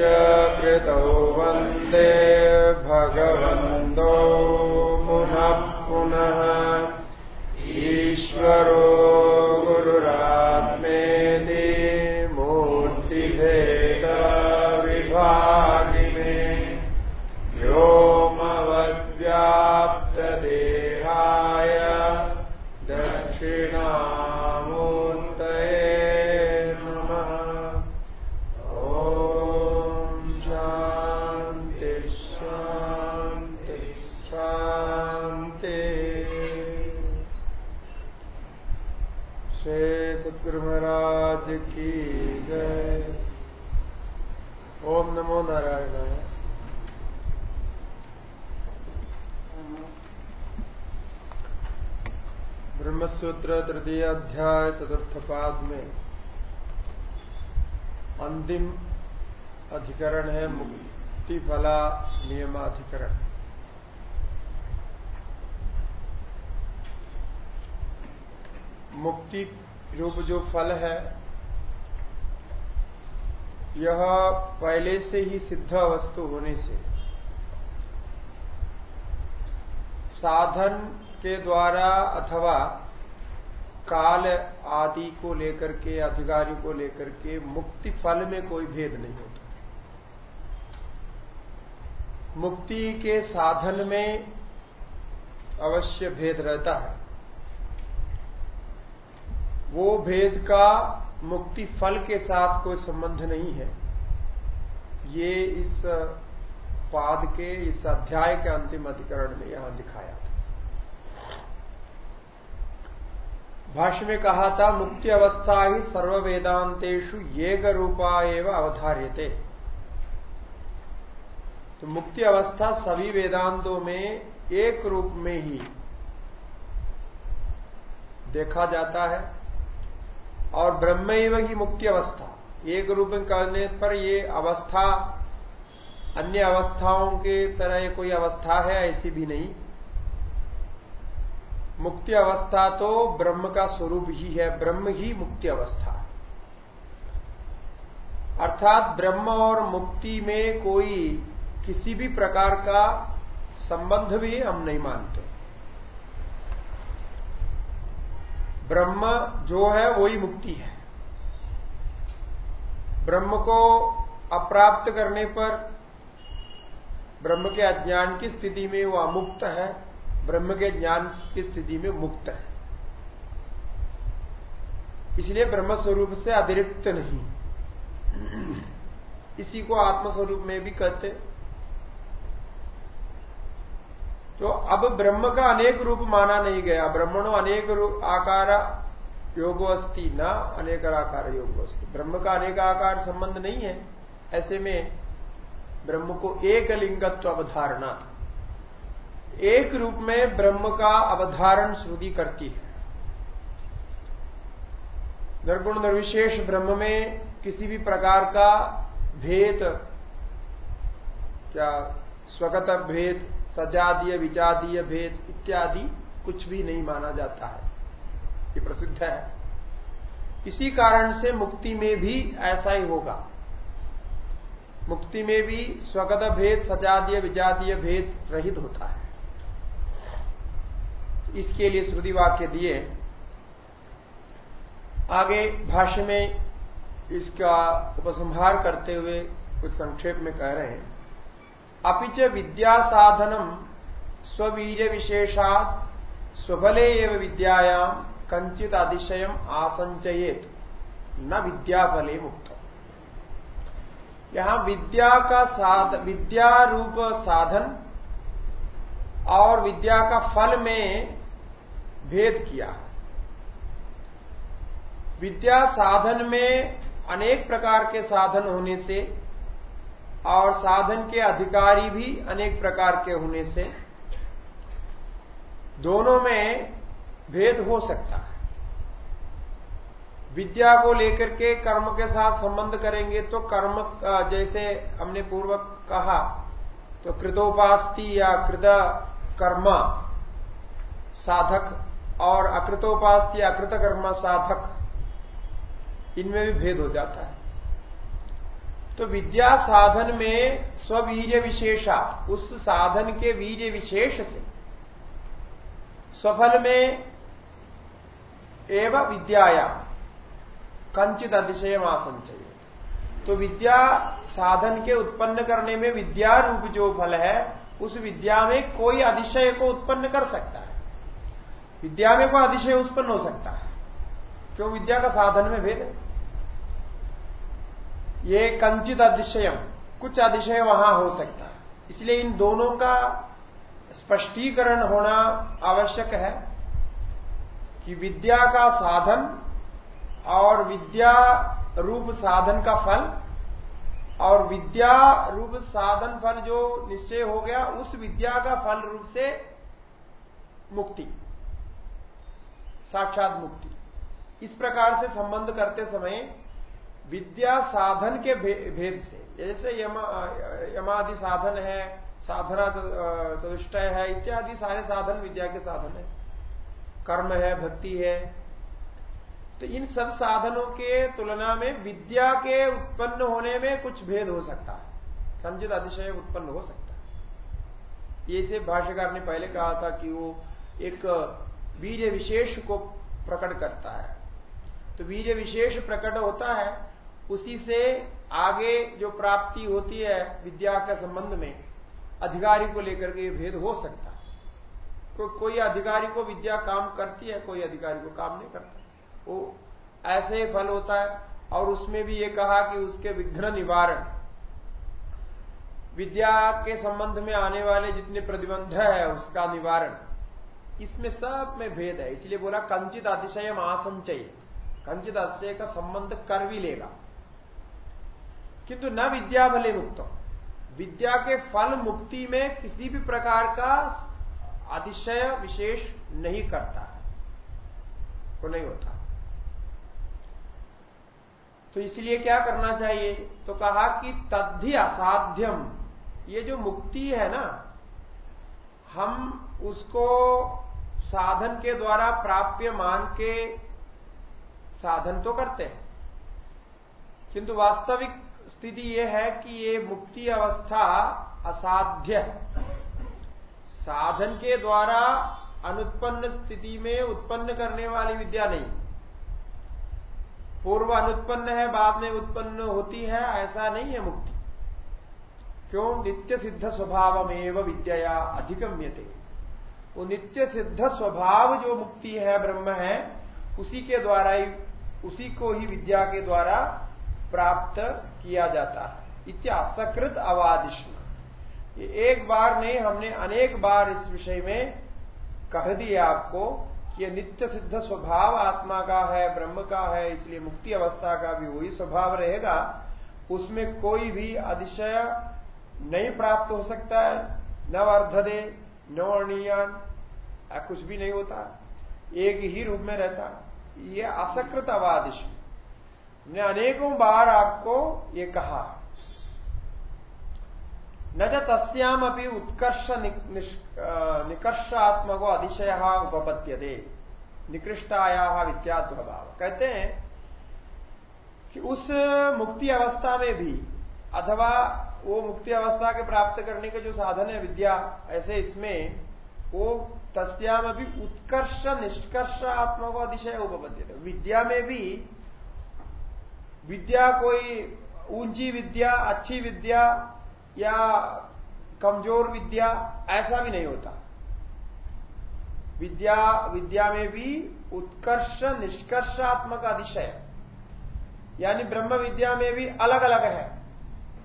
कृतौ वंदे। ब्रह्मसूत्र तृतीय अध्याय चतुर्थ पाद में अंतिम अधिकरण है मुक्ति फला नियमाधिकरण। मुक्ति रूप जो फल है, यह पहले से ही सिद्ध वस्तु होने से, साधन के द्वारा अथवा काल आदि को लेकर के अधिकारी को लेकर के मुक्ति फल में कोई भेद नहीं होता। मुक्ति के साधन में अवश्य भेद रहता है। वो भेद का मुक्ति फल के साथ कोई संबंध नहीं है। ये इस पाद के, इस अध्याय के अंतिम अधिकरण में यहाँ दिखाया था। भाष्य में कहा था, मुक्ति अवस्था ही सर्व वेदांतेशु येग रूपा एवं अवधार्यते। तो मुक्ति अवस्था सभी वेदांतों में एक रूप में ही देखा जाता है, और ब्रह्म एवं ही मुक्ति अवस्था। एक रूप में करने पर ये अवस्था, अन्य अवस्थाओं के तरह कोई अवस्था है, ऐसी भी नहीं। मुक्ति अवस्था तो ब्रह्म का स्वरूप ही है, ब्रह्म ही मुक्ति अवस्था अर्थात ब्रह्म और मुक्ति में कोई किसी भी प्रकार का संबंध भी हम नहीं मानते। ब्रह्म जो है, वही मुक्ति है। ब्रह्म को अप्राप्त करने पर ब्रह्म के अज्ञान की स्थिति में वो अमुक्त है। ब्रह्म के ज्ञान की स्थिति में मुक्त है। इसलिए ब्रह्म स्वरूप से अतिरिक्त नहीं। इसी को आत्मस्वरूप में भी कहते तो अब ब्रह्म का अनेक रूप माना नहीं गया। ब्रह्मणो अनेक रूप आकार योगो अस्थि न अनेक आकार योगो अस्थि ब्रह्म का अनेक आकार संबंध नहीं है। ऐसे में ब्रह्म को एक लिंगत्व अवधारणा एक रूप में ब्रह्म का अवधारण श्रुति करती है। निर्गुण निर्विशेष ब्रह्म में किसी भी प्रकार का भेद, क्या स्वगत भेद, सजातीय, विजातीय भेद इत्यादि कुछ भी नहीं माना जाता है। ये प्रसिद्ध है। इसी कारण से मुक्ति में भी ऐसा ही होगा। मुक्ति में भी स्वगत भेद, सजातीय, विजातीय भेद रहित होता है। इसके लिए श्रुति वाक्य दिए। आगे भाष्य में इसका उपसंहार करते हुए कुछ संक्षेप में कह रहे हैं। अपिच विद्या साधनम स्वीर विशेषात स्वबले एवं विद्यायाम कंचित अतिशयम आसंचयेत न विद्याफले मुक्त यहाँ विद्या का साध, विद्या रूप साधन और विद्या का फल में भेद किया। विद्या साधन में अनेक प्रकार के साधन होने से और साधन के अधिकारी भी अनेक प्रकार के होने से दोनों में भेद हो सकता है। विद्या को लेकर के कर्म के साथ संबंध करेंगे तो कर्म जैसे हमने पूर्व कहा तो कृतोपास्ति या कृत कर्म साधक और अकृतोपास्ति अकृत कर्म साधक, इनमें भी भेद हो जाता है। तो विद्या साधन में स्वीर्य विशेषा, उस साधन के वीर्य विशेष से स्वफल में एवं विद्याया कंचित अतिशय आसंचय तो विद्या साधन के उत्पन्न करने में विद्या रूप जो फल है, उस विद्या में कोई अतिशय को उत्पन्न कर सकता है। विद्या में कोई अधिशय उत्पन्न हो सकता है। क्यों? विद्या का साधन में भेद ये कंचित अधिशय कुछ अधिशय वहाँ हो सकता है। इसलिए इन दोनों का स्पष्टीकरण होना आवश्यक है कि विद्या का साधन और विद्या रूप साधन का फल और विद्या रूप साधन फल जो निश्चय हो गया, उस विद्या का फल रूप से मुक्ति। साक्षात मुक्ति। इस प्रकार से संबंध करते समय विद्या साधन के भेद से, जैसे यमादि साधन है, साधना चतुष्टय है, इत्यादि सारे साधन विद्या के साधन है। कर्म है, भक्ति है। तो इन सब साधनों के तुलना में विद्या के उत्पन्न होने में कुछ भेद हो सकता है। संचित अतिशय उत्पन्न हो सकता है। ये से भाष्यकार ने पहले कहा था कि वो एक वीर विशेष को प्रकट करता है। तो वीर विशेष प्रकट होता है उसी से आगे जो प्राप्ति होती है विद्या के संबंध में अधिकारी को लेकर के भेद हो सकता है। को, कोई अधिकारी को विद्या काम करती है कोई अधिकारी को काम नहीं करता। वो ऐसे फल होता है और उसमें भी ये कहा कि उसके विघ्न निवारण। विद्या के संबंध में आने वाले जितने प्रतिबंध है उसका निवारण। इसमें सब में भेद है। इसलिए बोला, कंचित अतिशय आसंचय कंचित अतिशय का संबंध कर भी लेगा। किंतु न विद्या भले मुक्त विद्या के फल मुक्ति में किसी भी प्रकार का अतिशय विशेष नहीं करता है। वो नहीं होता। तो इसलिए क्या करना चाहिए? तो कहा कि तद्धि असाध्यम। ये जो मुक्ति है ना, हम उसको साधन के द्वारा प्राप्य मान के साधन तो करते हैं। किंतु वास्तविक स्थिति यह है कि ये मुक्ति अवस्था असाध्य है। साधन के द्वारा अनुत्पन्न स्थिति में उत्पन्न करने वाली विद्या नहीं। पूर्व अनुत्पन्न है, बाद में उत्पन्न होती है, ऐसा नहीं है मुक्ति। क्यों? नित्य सिद्ध स्वभाव में विद्या अधिगम्यते। वो नित्य सिद्ध स्वभाव जो मुक्ति है, ब्रह्म है, उसी के द्वारा ही, उसी को ही विद्या के द्वारा प्राप्त किया जाता है। इत्या सकृत अवादिष्ण। ये एक बार नहीं, हमने अनेक बार इस विषय में कह दिया आपको कि ये नित्य सिद्ध स्वभाव आत्मा का है, ब्रह्म का है, इसलिए मुक्ति अवस्था का भी वही स्वभाव रहेगा। उसमें कोई भी अतिशय नहीं प्राप्त हो सकता है, न अर्धदे न कुछ भी नहीं होता। एक ही रूप में रहता। ये असकृत अवादिष्ण ने अनेकों बार आपको ये कहा। न जो तस्याम अभी उत्कर्ष निकर्षात्मको अधिशय उपपत्य दे निकृष्टाया विद्याद्भाव कहते हैं कि उस मुक्ति अवस्था में भी अथवा वो मुक्ति अवस्था के प्राप्त करने के जो साधन है विद्या, ऐसे इसमें वो तस्याम अभी उत्कर्ष, निष्कर्ष आत्मा को अधिशय उपपद्य विद्या में भी विद्या कोई ऊँची विद्या, अच्छी विद्या या कमज़ोर विद्या, ऐसा भी नहीं होता। विद्या विद्या में भी उत्कर्ष निष्कर्षात्मक अधिशय यानी ब्रह्म विद्या में भी अलग अलग है।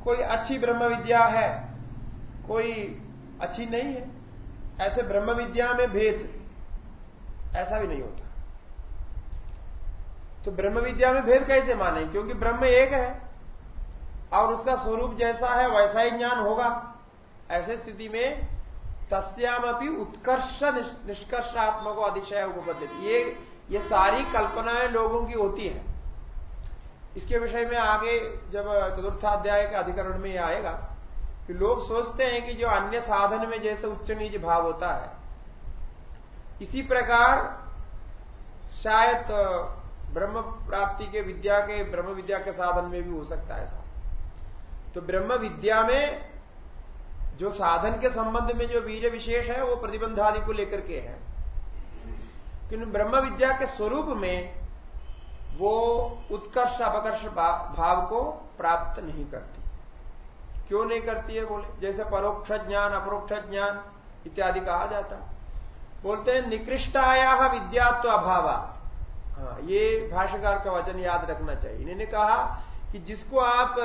कोई अच्छी ब्रह्म विद्या है, कोई अच्छी नहीं है। ऐसे ब्रह्म विद्या में भेद ऐसा भी नहीं होता। तो ब्रह्म विद्या में भेद कैसे माने? क्योंकि ब्रह्म एक है और उसका स्वरूप जैसा है, वैसा ही ज्ञान होगा। ऐसे स्थिति में तस्याम अपनी उत्कर्ष निष्कर्षात्मक अधिशय उपपद्धति ये ये सारी कल्पनाएँ लोगों की होती है। इसके विषय में आगे जब चतुर्थाध्याय के अधिकरण में यह आएगा कि लोग सोचते हैं कि जो अन्य साधन में जैसे उच्च नीच भाव होता है, इसी प्रकार शायद ब्रह्म प्राप्ति के विद्या के, ब्रह्म विद्या के साधन में भी हो सकता है ऐसा। तो ब्रह्म विद्या में जो साधन के संबंध में जो वीर विशेष है, वो प्रतिबंधादि को लेकर के है। किंतु ब्रह्म विद्या के स्वरूप में वो उत्कर्ष, अपकर्ष भाव को प्राप्त नहीं करती। क्यों नहीं करती है? बोले, जैसे परोक्ष ज्ञान, अपरोक्ष ज्ञान इत्यादि कहा जाता बोलते हैं निकृष्टाया विद्यात्व अभाव हाँ ये भाष्यकार का वचन याद रखना चाहिए। इन्होंने कहा कि जिसको आप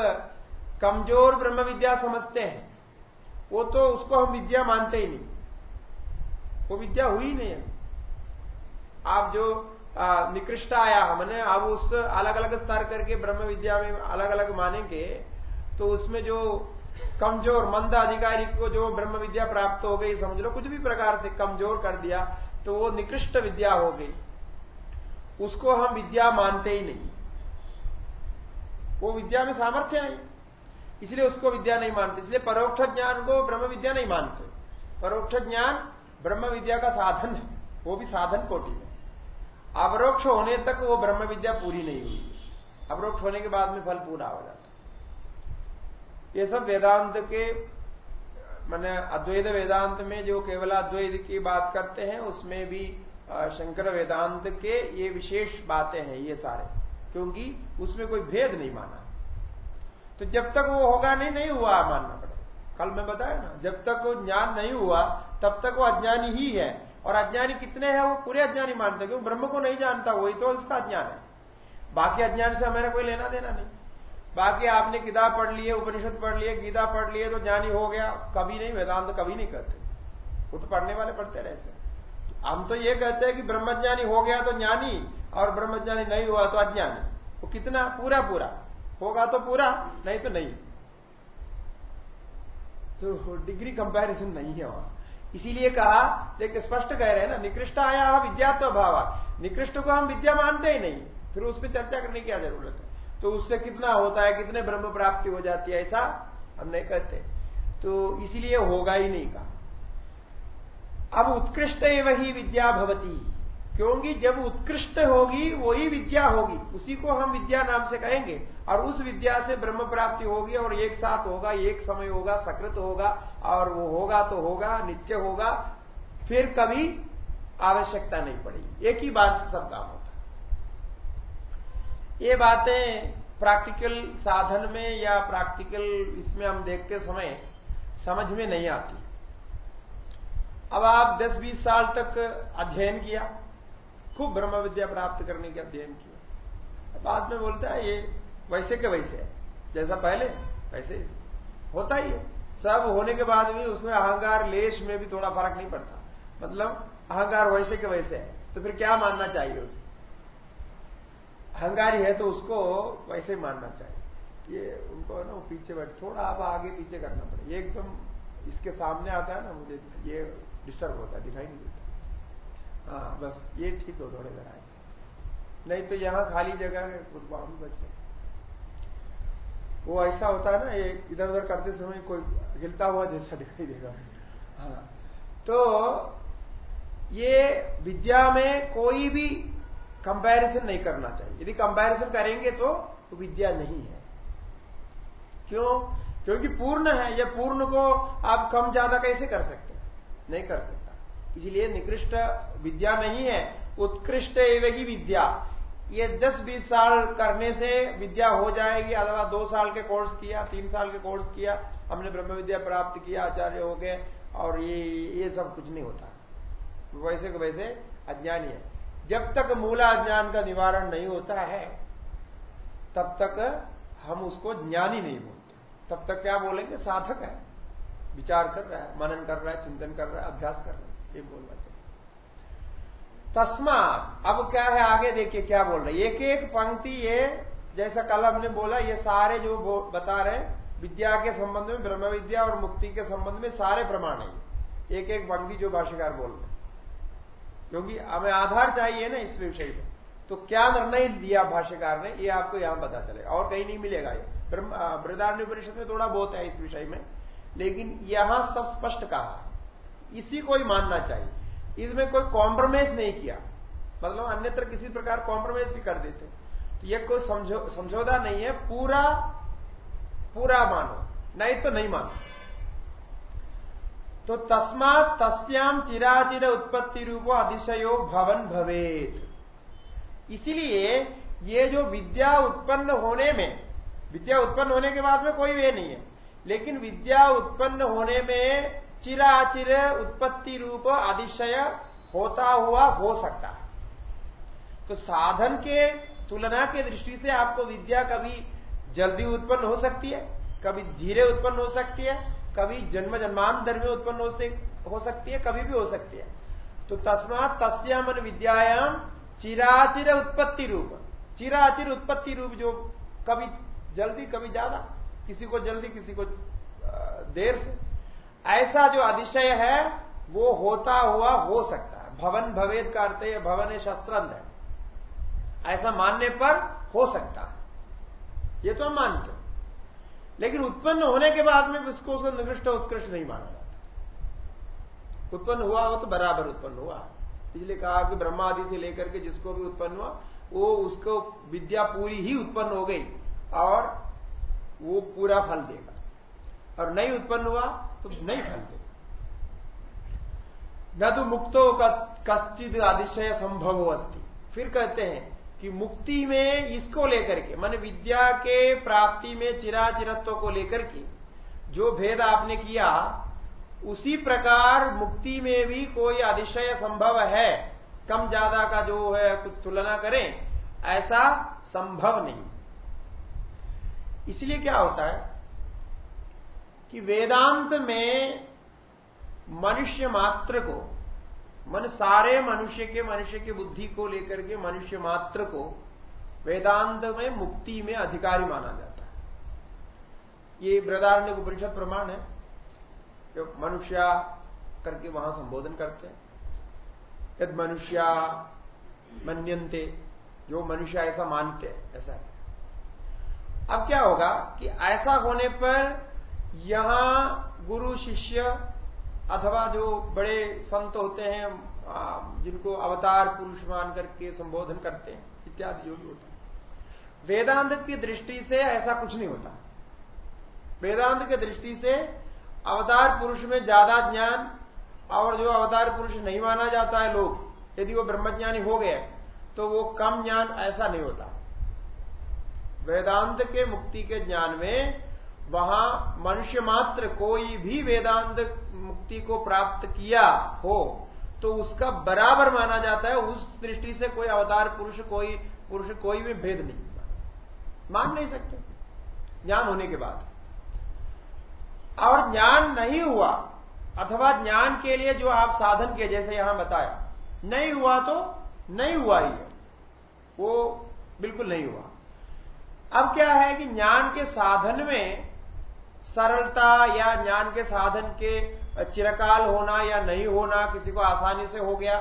कमज़ोर ब्रह्म विद्या समझते हैं, वो तो उसको हम विद्या मानते ही नहीं। वो विद्या हुई नहीं है। आप जो निकृष्ट आया हमने अब उस अलग अलग स्तर करके ब्रह्म विद्या में अलग अलग मानेंगे तो उसमें जो कमज़ोर, मंद अधिकारी को जो ब्रह्म विद्या प्राप्त हो गई, समझ लो, कुछ भी प्रकार से कमज़ोर कर दिया तो वो निकृष्ट विद्या हो गई। उसको हम विद्या मानते ही नहीं। वो विद्या में सामर्थ्य है। इसलिए उसको विद्या नहीं मानते। इसलिए परोक्ष ज्ञान को ब्रह्म विद्या नहीं मानते। परोक्ष ज्ञान ब्रह्म विद्या का साधन है। वो भी साधन कोटि में। अवरोक्ष होने तक वो ब्रह्म विद्या पूरी नहीं हुई। अवरोक्ष होने के बाद में फल पूरा हो जाता ये सब वेदांत के, मैंने अद्वैत वेदांत में जो केवल अद्वैत की बात करते हैं, उसमें भी शंकर वेदांत के ये विशेष बातें हैं ये सारे, क्योंकि उसमें कोई भेद नहीं माना। तो जब तक वो होगा नहीं नहीं हुआ मानना पड़ेगा। कल मैं बताया ना, जब तक वो ज्ञान नहीं हुआ, तब तक वो अज्ञानी ही है। और अज्ञानी कितने हैं, वो पूरे अज्ञानी मानते क्योंकि ब्रह्म को नहीं जानता, वही तो इसका अज्ञान है। बाकी अज्ञान से हमारा कोई लेना देना नहीं। बाकी आपने किताब पढ़ लिए उपनिषद पढ़ लिए गीता पढ़ लिए तो ज्ञानी हो गया। कभी नहीं, वेदांत कभी नहीं करते। वो तो पढ़ने वाले पढ़ते रहते हैं। हम तो ये कहते हैं कि ब्रह्मज्ञानी हो गया तो ज्ञानी, और ब्रह्मज्ञानी नहीं हुआ तो अज्ञानी। वो तो कितना? पूरा पूरा। होगा तो पूरा, नहीं तो नहीं। तो डिग्री कंपैरिजन नहीं है वहाँ। इसीलिए कहा देखिए स्पष्ट कह रहे हैं ना निकृष्ट आया विद्यात्व भाव निकृष्ट को हम विद्या मानते ही नहीं, फिर उस पर चर्चा करने की क्या ज़रूरत है? तो उससे कितना होता है, कितने ब्रह्म प्राप्ति हो जाती है, ऐसा हम नहीं कहते। तो इसीलिए होगा ही नहीं कहा। अब उत्कृष्ट वही विद्या भवती। क्योंकि जब उत्कृष्ट होगी, वही विद्या होगी। उसी को हम विद्या नाम से कहेंगे। और उस विद्या से ब्रह्म प्राप्ति होगी और एक साथ होगा, एक समय होगा, सकृत होगा, और वो होगा तो होगा, नित्य होगा। फिर कभी आवश्यकता नहीं पड़ेगी। एक ही बात सब काम होता ये बातें प्रैक्टिकल साधन में या प्रैक्टिकल इसमें हम देखते समय समझ में नहीं आती। अब आप 10-20 साल तक अध्ययन किया, खूब ब्रह्म विद्या प्राप्त करने के अध्ययन किया बाद में बोलता है, ये वैसे के वैसे है। जैसा पहले, वैसे होता ही है। सब होने के बाद भी उसमें अहंकार, लेश में भी थोड़ा फ़र्क नहीं पड़ता। मतलब अहंकार वैसे के वैसे है तो फिर क्या मानना चाहिए उसे? अहंकारी है तो उसको वैसे ही मानना चाहिए। ये उनको है ना पीछे बैठ, थोड़ा आप आगे पीछे करना पड़े एकदम इसके सामने आता है ना, मुझे ये डिस्टर्ब होता है, दिखाई नहीं देता। हाँ बस ये ठीक हो, थोड़े घर आए। नहीं तो यहाँ खाली जगह है वहाँ भी बच सकते वो ऐसा होता है ना, ये इधर उधर करते समय कोई हिलता हुआ जैसा दिखाई देगा। हाँ तो ये विद्या में कोई भी कंपैरिजन नहीं करना चाहिए। यदि कंपैरिजन करेंगे तो, तो विद्या नहीं है। क्यों? क्योंकि पूर्ण है यह पूर्ण को आप कम ज़्यादा कैसे कर सकते नहीं कर सकता। इसलिए निकृष्ट विद्या नहीं है उत्कृष्ट एवं विद्या। ये 10-20 साल करने से विद्या हो जाएगी अथवा दो साल के कोर्स किया तीन साल के कोर्स किया हमने ब्रह्म विद्या प्राप्त किया आचार्य हो गए और ये ये सब कुछ नहीं होता। वैसे को वैसे अज्ञानी है। जब तक मूला ज्ञान का निवारण नहीं होता है, तब तक हम उसको ज्ञानी नहीं बोलते। तब तक क्या बोलेंगे? साधक है। विचार कर रहा है, मनन कर रहा है, चिंतन कर रहा है, अभ्यास कर रहा है, ये बोलना चाहिए तस्मा अब क्या है, आगे देखिए क्या बोल रहे एक एक पंक्ति ये, जैसा कल हमने बोला, ये सारे जो बता रहे विद्या के संबंध में ब्रह्म विद्या और मुक्ति के संबंध में सारे प्रमाण है। एक एक पंक्ति जो भाष्यकार बोल रहे क्योंकि हमें आधार चाहिए ना इस विषय में। तो क्या निर्णय दिया भाष्यकार ने, ये आपको यहाँ पता चलेगा। और कहीं नहीं मिलेगा ये। बृदारण्य परिषद में थोड़ा बहुत है इस विषय में। लेकिन यहाँ सब स्पष्ट कहा इसी को ही मानना चाहिए। इसमें कोई कॉम्प्रोमाइज नहीं किया। मतलब अन्यत्र किसी प्रकार कॉम्प्रोमाइज भी कर देते। तो यह कोई समझौता नहीं है। पूरा पूरा मानो। नहीं तो नहीं मानो। तो तस्मात तस्याम चिराचिर उत्पत्ति रूपो अतिशयो भवन भवेत। इसलिए ये जो विद्या उत्पन्न होने में, विद्या उत्पन्न होने के बाद में कोई वे नहीं है, लेकिन विद्या उत्पन्न होने में चिराचिर उत्पत्ति रूप अतिशय होता हुआ हो सकता है। तो साधन के, तुलना के दृष्टि से आपको विद्या कभी जल्दी उत्पन्न हो सकती है, कभी धीरे उत्पन्न हो सकती है कभी जन्म जन्मांतर में उत्पन्न हो, हो सकती है कभी भी हो सकती है। तो तस्मात तस्यामन विद्यायाम चिराचिर उत्पत्ति रूप। चिराचिर उत्पत्ति रूप जो कभी जल्दी कभी ज़्यादा किसी को जल्दी किसी को देर से। ऐसा जो अतिशय है वो होता हुआ हो सकता है। भवन भवेद का अर्थ है भवन शस्त्रंध है। ऐसा मानने पर हो सकता है। ये तो हम मानते लेकिन उत्पन्न होने के बाद में उसको उसको निकृष्ट उत्कृष्ट नहीं माना। जाता उत्पन्न हुआ वो तो बराबर उत्पन्न हुआ। इसलिए कहा कि ब्रह्मा आदि से लेकर के जिसको भी उत्पन्न हुआ, वो उसको विद्या पूरी ही उत्पन्न हो गई और वो पूरा फल देगा। और नहीं उत्पन्न हुआ तो नहीं फल देगा। न तो मुक्तो का कश्चित आदिशय संभव अस्ति। फिर कहते हैं कि मुक्ति में इसको लेकर के, मान विद्या के प्राप्ति में चिराचिरत्व को लेकर के, जो भेद आपने किया, उसी प्रकार मुक्ति में भी कोई अतिशय संभव है। कम ज़्यादा का जो है, कुछ तुलना करें, ऐसा संभव नहीं। इसलिए क्या होता है कि वेदांत में मनुष्य मात्र को मन सारे मनुष्य के, मनुष्य की बुद्धि को लेकर के, मनुष्य मात्र को वेदांत में मुक्ति में अधिकारी माना जाता है। ये बृदारण्य उपनिषद प्रमाण है, जो मनुष्य करके वहाँ संबोधन करते हैं। यद मनुष्य मनते जो मनुष्य ऐसा मानते हैं, ऐसा है। अब क्या होगा कि ऐसा होने पर यहाँ गुरु शिष्य अथवा जो बड़े संत होते हैं जिनको अवतार पुरुष मान करके संबोधन करते हैं, इत्यादि जो भी होता है। वेदांत की दृष्टि से ऐसा कुछ नहीं होता। वेदांत की दृष्टि से अवतार पुरुष में ज़्यादा ज्ञान और जो अवतार पुरुष नहीं माना जाता है लोग, यदि वो ब्रह्मज्ञानी हो गए तो वो कम ज्ञान ऐसा नहीं होता। वेदांत के मुक्ति के ज्ञान में वहाँ मनुष्य मात्र कोई भी वेदांत मुक्ति को प्राप्त किया हो तो उसका बराबर माना जाता है, उस दृष्टि से कोई अवतार पुरुष, कोई पुरुष, कोई भी भेद नहीं मान नहीं सकते। ज्ञान होने के बाद। और ज्ञान नहीं हुआ, अथवा ज्ञान के लिए जो आप साधन किए, जैसे यहाँ बताया, नहीं हुआ तो नहीं हुआ ही। वो बिल्कुल नहीं हुआ। अब क्या है कि ज्ञान के साधन में सरलता या ज्ञान के साधन के चिरकाल होना या नहीं होना किसी को आसानी से हो गया।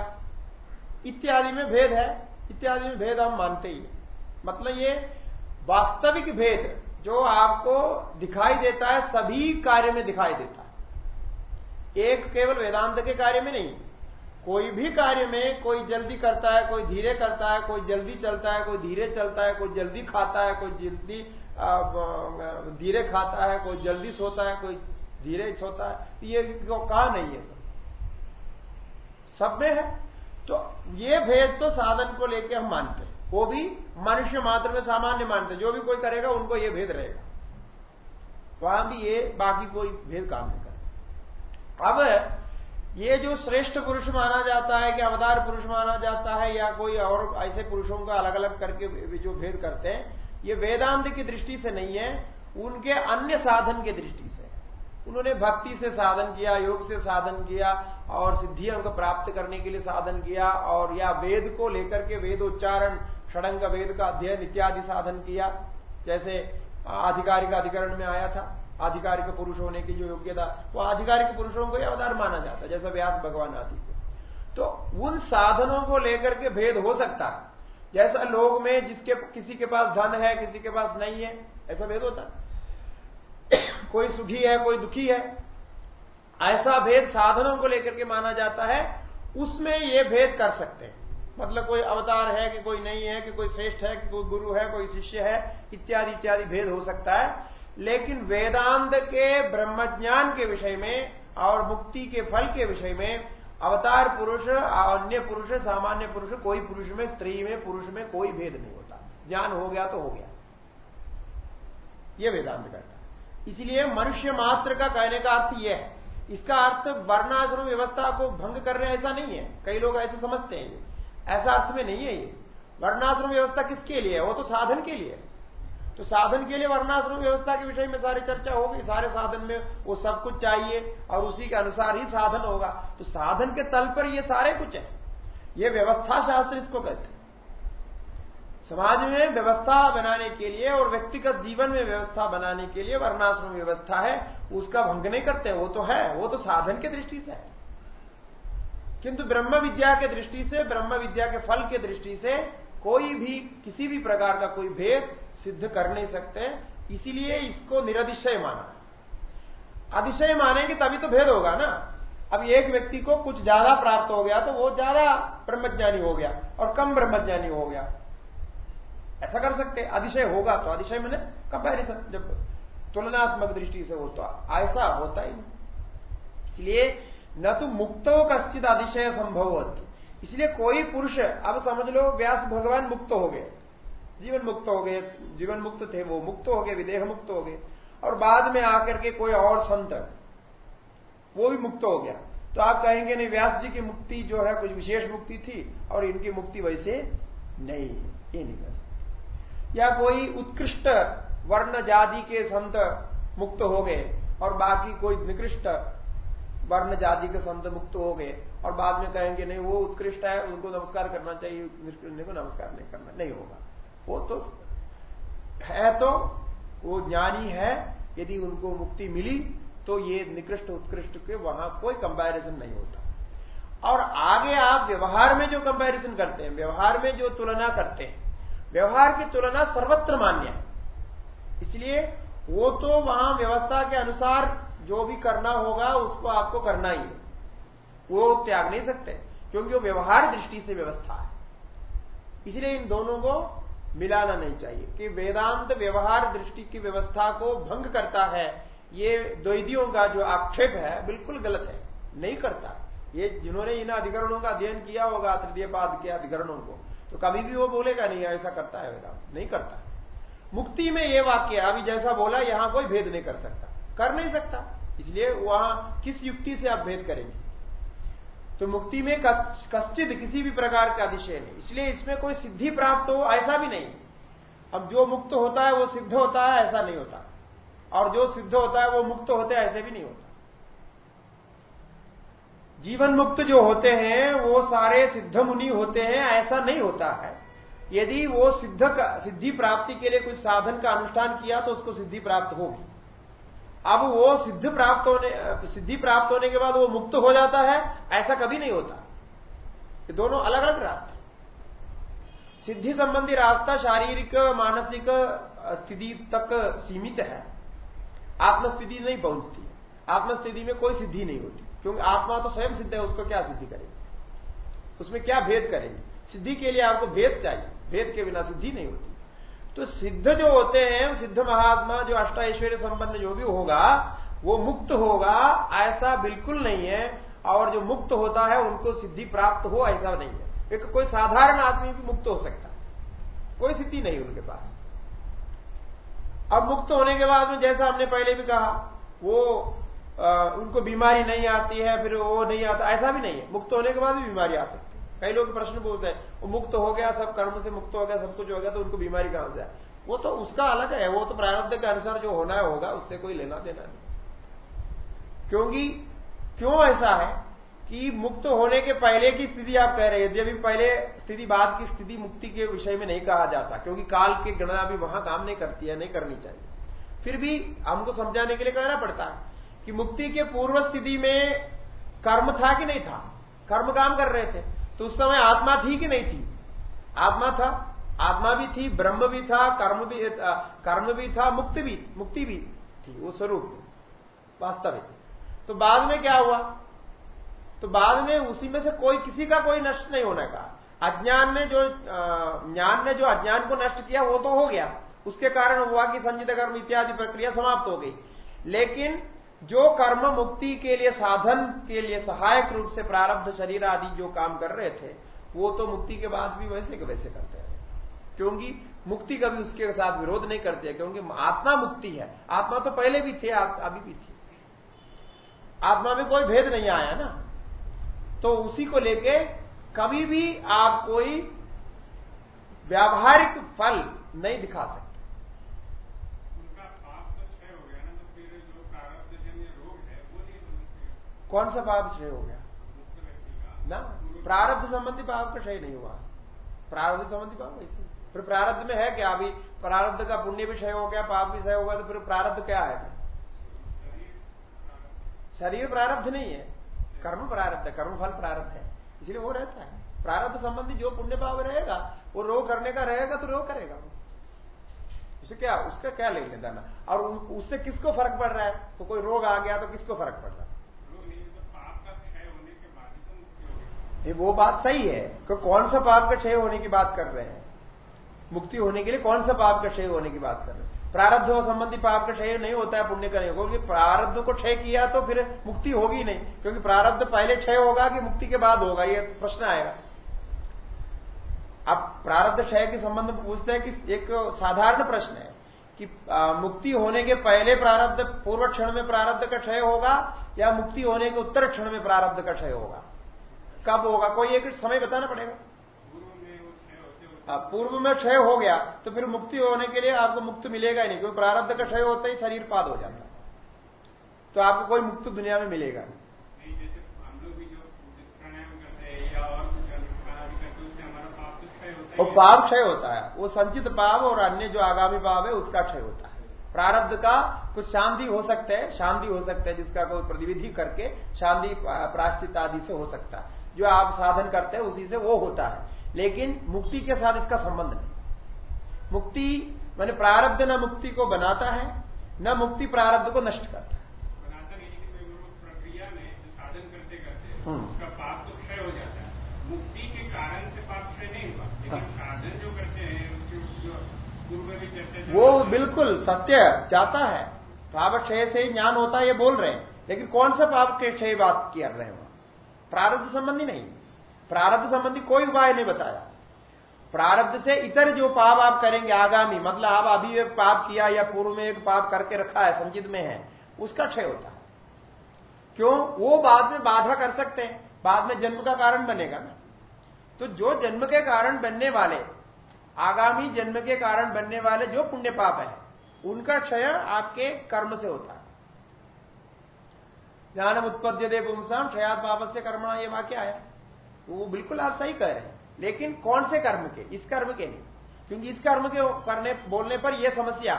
इत्यादि में भेद है। इत्यादि में भेद हम मानते ही मतलब ये वास्तविक भेद जो आपको दिखाई देता है, सभी कार्य में दिखाई देता है। एक केवल वेदांत के कार्य में नहीं। कोई भी कार्य में कोई जल्दी करता है, कोई धीरे करता है, कोई जल्दी चलता है, कोई धीरे चलता है, कोई जल्दी खाता है, कोई जल्दी धीरे खाता है, कोई जल्दी सोता है, कोई धीरे सोता है ये कहा नहीं है सब। सब में है। तो ये भेद तो साधन को लेके हम मानते हैं। वो भी मनुष्य मात्र में सामान्य मानते हैं। जो भी कोई करेगा, उनको ये भेद रहेगा। वहाँ भी ये बाकी कोई भेद काम नहीं करेगा अब ये जो श्रेष्ठ पुरुष माना जाता है कि अवतार पुरुष माना जाता है, या कोई और ऐसे पुरुषों का अलग अलग करके जो भेद करते हैं ये वेदांत की दृष्टि से नहीं है, उनके अन्य साधन की दृष्टि से। उन्होंने भक्ति से साधन किया, योग से साधन किया, और सिद्धियों को प्राप्त करने के लिए साधन किया, और या वेद को लेकर के वेद उच्चारण, षडंग वेद का अध्ययन इत्यादि साधन किया। जैसे आधिकारिक अधिकरण में आया था, आधिकारिक पुरुष होने की जो योग्यता, वो आधिकारिक पुरुषों को अवतार माना जाता है, जैसा व्यास भगवान आदि को। तो उन साधनों को लेकर के भेद हो सकता है। जैसा लोग में जिसके, किसी के पास धन है, किसी के पास नहीं है, ऐसा भेद होता कोई सुखी है, कोई दुखी है, ऐसा भेद साधनों को लेकर के माना जाता है, उसमें ये भेद कर सकते हैं। मतलब कोई अवतार है कि कोई नहीं है, कि कोई श्रेष्ठ है, कि कोई गुरु है, कोई शिष्य है, इत्यादि इत्यादि भेद हो सकता है। लेकिन वेदांत के ब्रह्मज्ञान के विषय में और मुक्ति के फल के विषय में अवतार पुरुष, अन्य पुरुष, सामान्य पुरुष, कोई पुरुष में, स्त्री में, पुरुष में कोई भेद नहीं होता। ज्ञान हो गया तो हो गया। यह वेदांत करता है। इसलिए मनुष्य मात्र का कहने का अर्थ यह है। इसका अर्थ वर्णाश्रम व्यवस्था को भंग कर रहे ऐसा नहीं है। कई लोग ऐसे समझते हैं। ऐसा अर्थ में नहीं है ये। वर्णाश्रम व्यवस्था किसके लिए है? वो तो साधन के लिए तो साधन के लिए वर्णाश्रम व्यवस्था के विषय में सारी चर्चा होगी, सारे साधन में वो सब कुछ चाहिए और उसी के अनुसार ही साधन होगा। तो साधन के तल पर ये सारे कुछ है। ये व्यवस्था शास्त्र इसको कहते हैं। समाज में व्यवस्था बनाने के लिए और व्यक्तिगत जीवन में व्यवस्था बनाने के लिए वर्णाश्रम व्यवस्था है, उसका भंग नहीं करते, वो तो है, वो तो साधन के दृष्टि से है। किंतु ब्रह्म विद्या के दृष्टि से, ब्रह्म विद्या के फल के दृष्टि से कोई भी, किसी भी प्रकार का कोई भेद सिद्ध कर नहीं सकते, इसीलिए इसको निरधिशय माना। अतिशय मानेंगे तभी तो भेद होगा ना। अब एक व्यक्ति को कुछ ज़्यादा प्राप्त हो गया तो वो ज़्यादा ब्रह्मज्ञानी हो गया और कम ब्रह्मज्ञानी हो गया। ऐसा कर सकते अधिशय होगा तो अतिशय मैंने कंपेरिजन जब तुलनात्मक दृष्टि से हो तो ऐसा होता ही नहीं। इसलिए न तो मुक्तो कश्चित अतिशय संभव होती इसलिए कोई पुरुष, अब समझ लो, व्यास भगवान मुक्त हो गए। जीवन मुक्त हो गए, जीवन मुक्त थे, वो मुक्त हो गए, विदेह मुक्त हो गए। और बाद में आकर के कोई और संत, वो भी मुक्त हो गया। तो आप कहेंगे, नहीं, व्यास जी की मुक्ति जो है, कुछ विशेष मुक्ति थी और इनकी मुक्ति वैसे नहीं, ये नहीं कह सकते। या कोई उत्कृष्ट वर्ण जाति के संत मुक्त हो गए और बाकी कोई निकृष्ट वर्ण जाति के संत मुक्त हो गए और बाद में कहेंगे, नहीं, वो उत्कृष्ट है, उनको नमस्कार करना चाहिए निष्कृष्ट को नमस्कार नहीं करना, नहीं होगा। वो तो है तो वो ज्ञानी है, यदि उनको मुक्ति मिली तो ये निकृष्ट उत्कृष्ट के वहाँ कोई कंपैरिजन नहीं होता। और आगे आप व्यवहार में जो कंपैरिजन करते हैं, व्यवहार में जो तुलना करते हैं, व्यवहार की तुलना सर्वत्र मान्य है। इसलिए वो तो वहाँ व्यवस्था के अनुसार जो भी करना होगा, उसको आपको करना ही है। वो त्याग नहीं सकते, क्योंकि वो व्यवहार दृष्टि से व्यवस्था है। इसलिए इन दोनों को मिलाना नहीं चाहिए। कि वेदांत व्यवहार दृष्टि की व्यवस्था को भंग करता है, ये द्वैदियों का जो आक्षेप है, बिल्कुल गलत है। नहीं करता। ये जिन्होंने इन अधिकरणों का अध्ययन किया होगा, तृतीय पाद के अधिकरणों को तो कभी भी वो बोलेगा नहीं, ऐसा करता है वेदांत। नहीं करता। मुक्ति में ये वाक्य, अभी जैसा बोला, यहाँ कोई भेद नहीं कर सकता। कर नहीं सकता। इसलिए वहाँ किस युक्ति से आप भेद करेंगे? तो मुक्ति में कश्चित किसी भी प्रकार का अधिशय नहीं। इसलिए इसमें कोई सिद्धि प्राप्त हो, ऐसा भी नहीं। अब जो मुक्त होता है, वो सिद्ध होता है, ऐसा नहीं होता। और जो सिद्ध होता है, वो मुक्त होते हैं, ऐसे भी नहीं होता। जीवन मुक्त जो होते हैं, वो सारे सिद्ध मुनि होते हैं, ऐसा नहीं होता है। यदि वो सिद्ध सिद्धि प्राप्ति के लिए कुछ साधन का अनुष्ठान किया तो उसको सिद्धि प्राप्त होगी। अब वो सिद्ध प्राप्त होने, सिद्धि प्राप्त होने के बाद वो मुक्त हो जाता है, ऐसा कभी नहीं होता। ये दोनों अलग अलग रास्ते सिद्धि संबंधी रास्ता शारीरिक, मानसिक स्थिति तक सीमित है। आत्मस्थिति नहीं पहुँचती। आत्मस्थिति में कोई सिद्धि नहीं होती। क्योंकि आत्मा तो स्वयं सिद्ध है, उसको क्या सिद्धि करेगी? उसमें क्या भेद करेंगे? सिद्धि के लिए आपको भेद चाहिए। भेद के बिना सिद्धि नहीं होती। तो सिद्ध जो होते हैं सिद्ध महात्मा जो अष्ट संबंध जो भी होगा वो मुक्त होगा ऐसा बिल्कुल नहीं है। और जो मुक्त होता है उनको सिद्धि प्राप्त हो ऐसा नहीं है। एक कोई साधारण आदमी भी मुक्त हो सकता है। कोई सिद्धि नहीं उनके पास। अब मुक्त होने के बाद में जैसा हमने पहले भी कहा वो आ, उनको बीमारी नहीं आती है फिर वो नहीं आता ऐसा भी नहीं है। मुक्त होने के बाद भी बीमारी आ सकती कई लोग प्रश्न पूछते हैं, वो मुक्त हो गया, सब कर्म से मुक्त हो गया, सब कुछ हो गया तो उनको बीमारी कहाँ से वो तो उसका अलग है, वो तो प्रारब्ध के अनुसार जो होना है होगा, उससे कोई लेना देना नहीं। क्योंकि क्यों ऐसा है कि मुक्त होने के पहले की स्थिति आप कह रहे हैं, यदि पहले स्थिति, बाद की स्थिति मुक्ति के विषय में नहीं कहा जाता, क्योंकि काल की गणना अभी वहाँ काम नहीं करती है, नहीं करनी चाहिए। फिर भी हमको समझाने के लिए कहना पड़ता है कि मुक्ति के पूर्व स्थिति में कर्म था कि नहीं था? कर्म काम कर रहे थे। तो उस समय आत्मा थी कि नहीं थी? आत्मा था, आत्मा भी थी, ब्रह्म भी था, कर्म भी कर्म भी था, मुक्ति भी मुक्ति भी थी, वो स्वरूप वास्तविक तो बाद में क्या हुआ? तो बाद में उसी में से कोई, किसी का कोई नष्ट नहीं होने का। अज्ञान ने जो ज्ञान ने जो अज्ञान को नष्ट किया, वो तो हो गया। उसके कारण हुआ कि संचित कर्म इत्यादि प्रक्रिया समाप्त हो गई। लेकिन जो कर्म मुक्ति के लिए, साधन के लिए, सहायक रूप से प्रारब्ध शरीर आदि जो काम कर रहे थे, वो तो मुक्ति के बाद भी वैसे के वैसे करते रहे क्योंकि मुक्ति कभी उसके साथ विरोध नहीं करते, क्योंकि आत्मा मुक्ति है। आत्मा तो पहले भी थे अभी भी थी। आत्मा में कोई भेद नहीं आया ना। तो उसी को लेके कभी भी आप कोई व्यावहारिक फल नहीं दिखा सकते। कौन सा पाप क्षय हो गया? ना? प्रारब्ध संबंधी पाप का क्षय नहीं हुआ। प्रारब्ध संबंधी पाप ऐसे फिर प्रारब्ध में है क्या? अभी प्रारब्ध का पुण्य भी क्षय हो गया, पाप भी क्षय हो गया तो फिर प्रारब्ध क्या है? शरीर प्रारब्ध नहीं है। कर्म प्रारब्ध कर्म फल प्रारब्ध है। इसलिए वो रहता है। प्रारब्ध संबंधी जो पुण्य पाप रहेगा, वो रोग करने का रहेगा तो रोग करेगा उसे क्या, उसका क्या लेना और उससे किसको फ़र्क पड़ रहा है? तो कोई रोग आ गया तो किसको फ़र्क पड़ रहा है? ये वो बात सही है कि कौन सा पाप का क्षय होने की बात कर रहे हैं? मुक्ति होने के लिए कौन सा पाप का क्षय होने की बात कर रहे हैं? प्रारब्ध संबंधी पाप का क्षय नहीं होता है पुण्य करने क्योंकि प्रारब्ध को क्षय किया तो फिर मुक्ति होगी नहीं, क्योंकि प्रारब्ध पहले क्षय होगा कि मुक्ति के बाद होगा, ये प्रश्न आएगा। अब प्रारब्ध क्षय के संबंध में पूछते हैं कि एक साधारण प्रश्न है कि मुक्ति होने के पहले प्रारब्ध, पूर्व क्षण में प्रारब्ध का क्षय होगा या मुक्ति होने के उत्तर क्षण में प्रारब्ध का क्षय होगा। कब होगा? कोई एक समय बताना पड़ेगा। पूर्व में क्षय हो गया तो फिर मुक्ति होने के लिए आपको मुक्त मिलेगा ही नहीं क्योंकि प्रारब्ध का क्षय होता ही शरीर पाद हो जाता है। तो आपको कोई मुक्त दुनिया में मिलेगा नहीं। और पाप क्षय होता है। वो संचित पाप और अन्य जो आगामी पाप है उसका क्षय होता है। प्रारब्ध का कुछ शांति हो सकता है, शांति हो सकता है, जिसका कोई प्रतिविधि करके शांति प्राश्चित आदि से हो सकता है। जो आप साधन करते हैं, उसी से वो होता है। लेकिन मुक्ति के साथ इसका संबंध नहीं। मुक्ति, मैंने प्रारब्ध न मुक्ति को बनाता है, न मुक्ति प्रारब्ध को नष्ट करता है प्रक्रिया में साधन करते करते हम्म। उसका पाप तो क्षय हो जाता है मुक्ति के कारण से पाप क्षय नहीं हुआ लेकिन हाँ। साधन जो करते हैं उसके पूर्व भी चर्चा वो बिल्कुल सत्य जाता है। पाप क्षय से ही ज्ञान होता है, ये बोल रहे हैं। लेकिन कौन सा पाप के क्षय बात कर रहे हैं? प्रारब्ध संबंधी नहीं। प्रारब्ध संबंधी कोई उपाय नहीं बताया। प्रारब्ध से इतर जो पाप आप करेंगे आगामी मतलब आप अभी एक पाप किया या पूर्व में एक पाप करके रखा है, संचित में है, उसका क्षय होता है। क्यों? वो बाद में बाधा कर सकते हैं। बाद में जन्म का कारण बनेगा ना। तो जो जन्म के कारण बनने वाले आगामी जन्म के कारण बनने वाले जो पुण्य पाप है, उनका क्षय आपके कर्म से होता है। ज्ञानम उत्पद्य दे पुंसाम क्षयात पाप से कर्मणा ये वाक्य आया। वो बिल्कुल आप सही कह रहे हैं। लेकिन कौन से कर्म के? इस कर्म के नहीं क्योंकि इस कर्म के करने, बोलने पर यह समस्या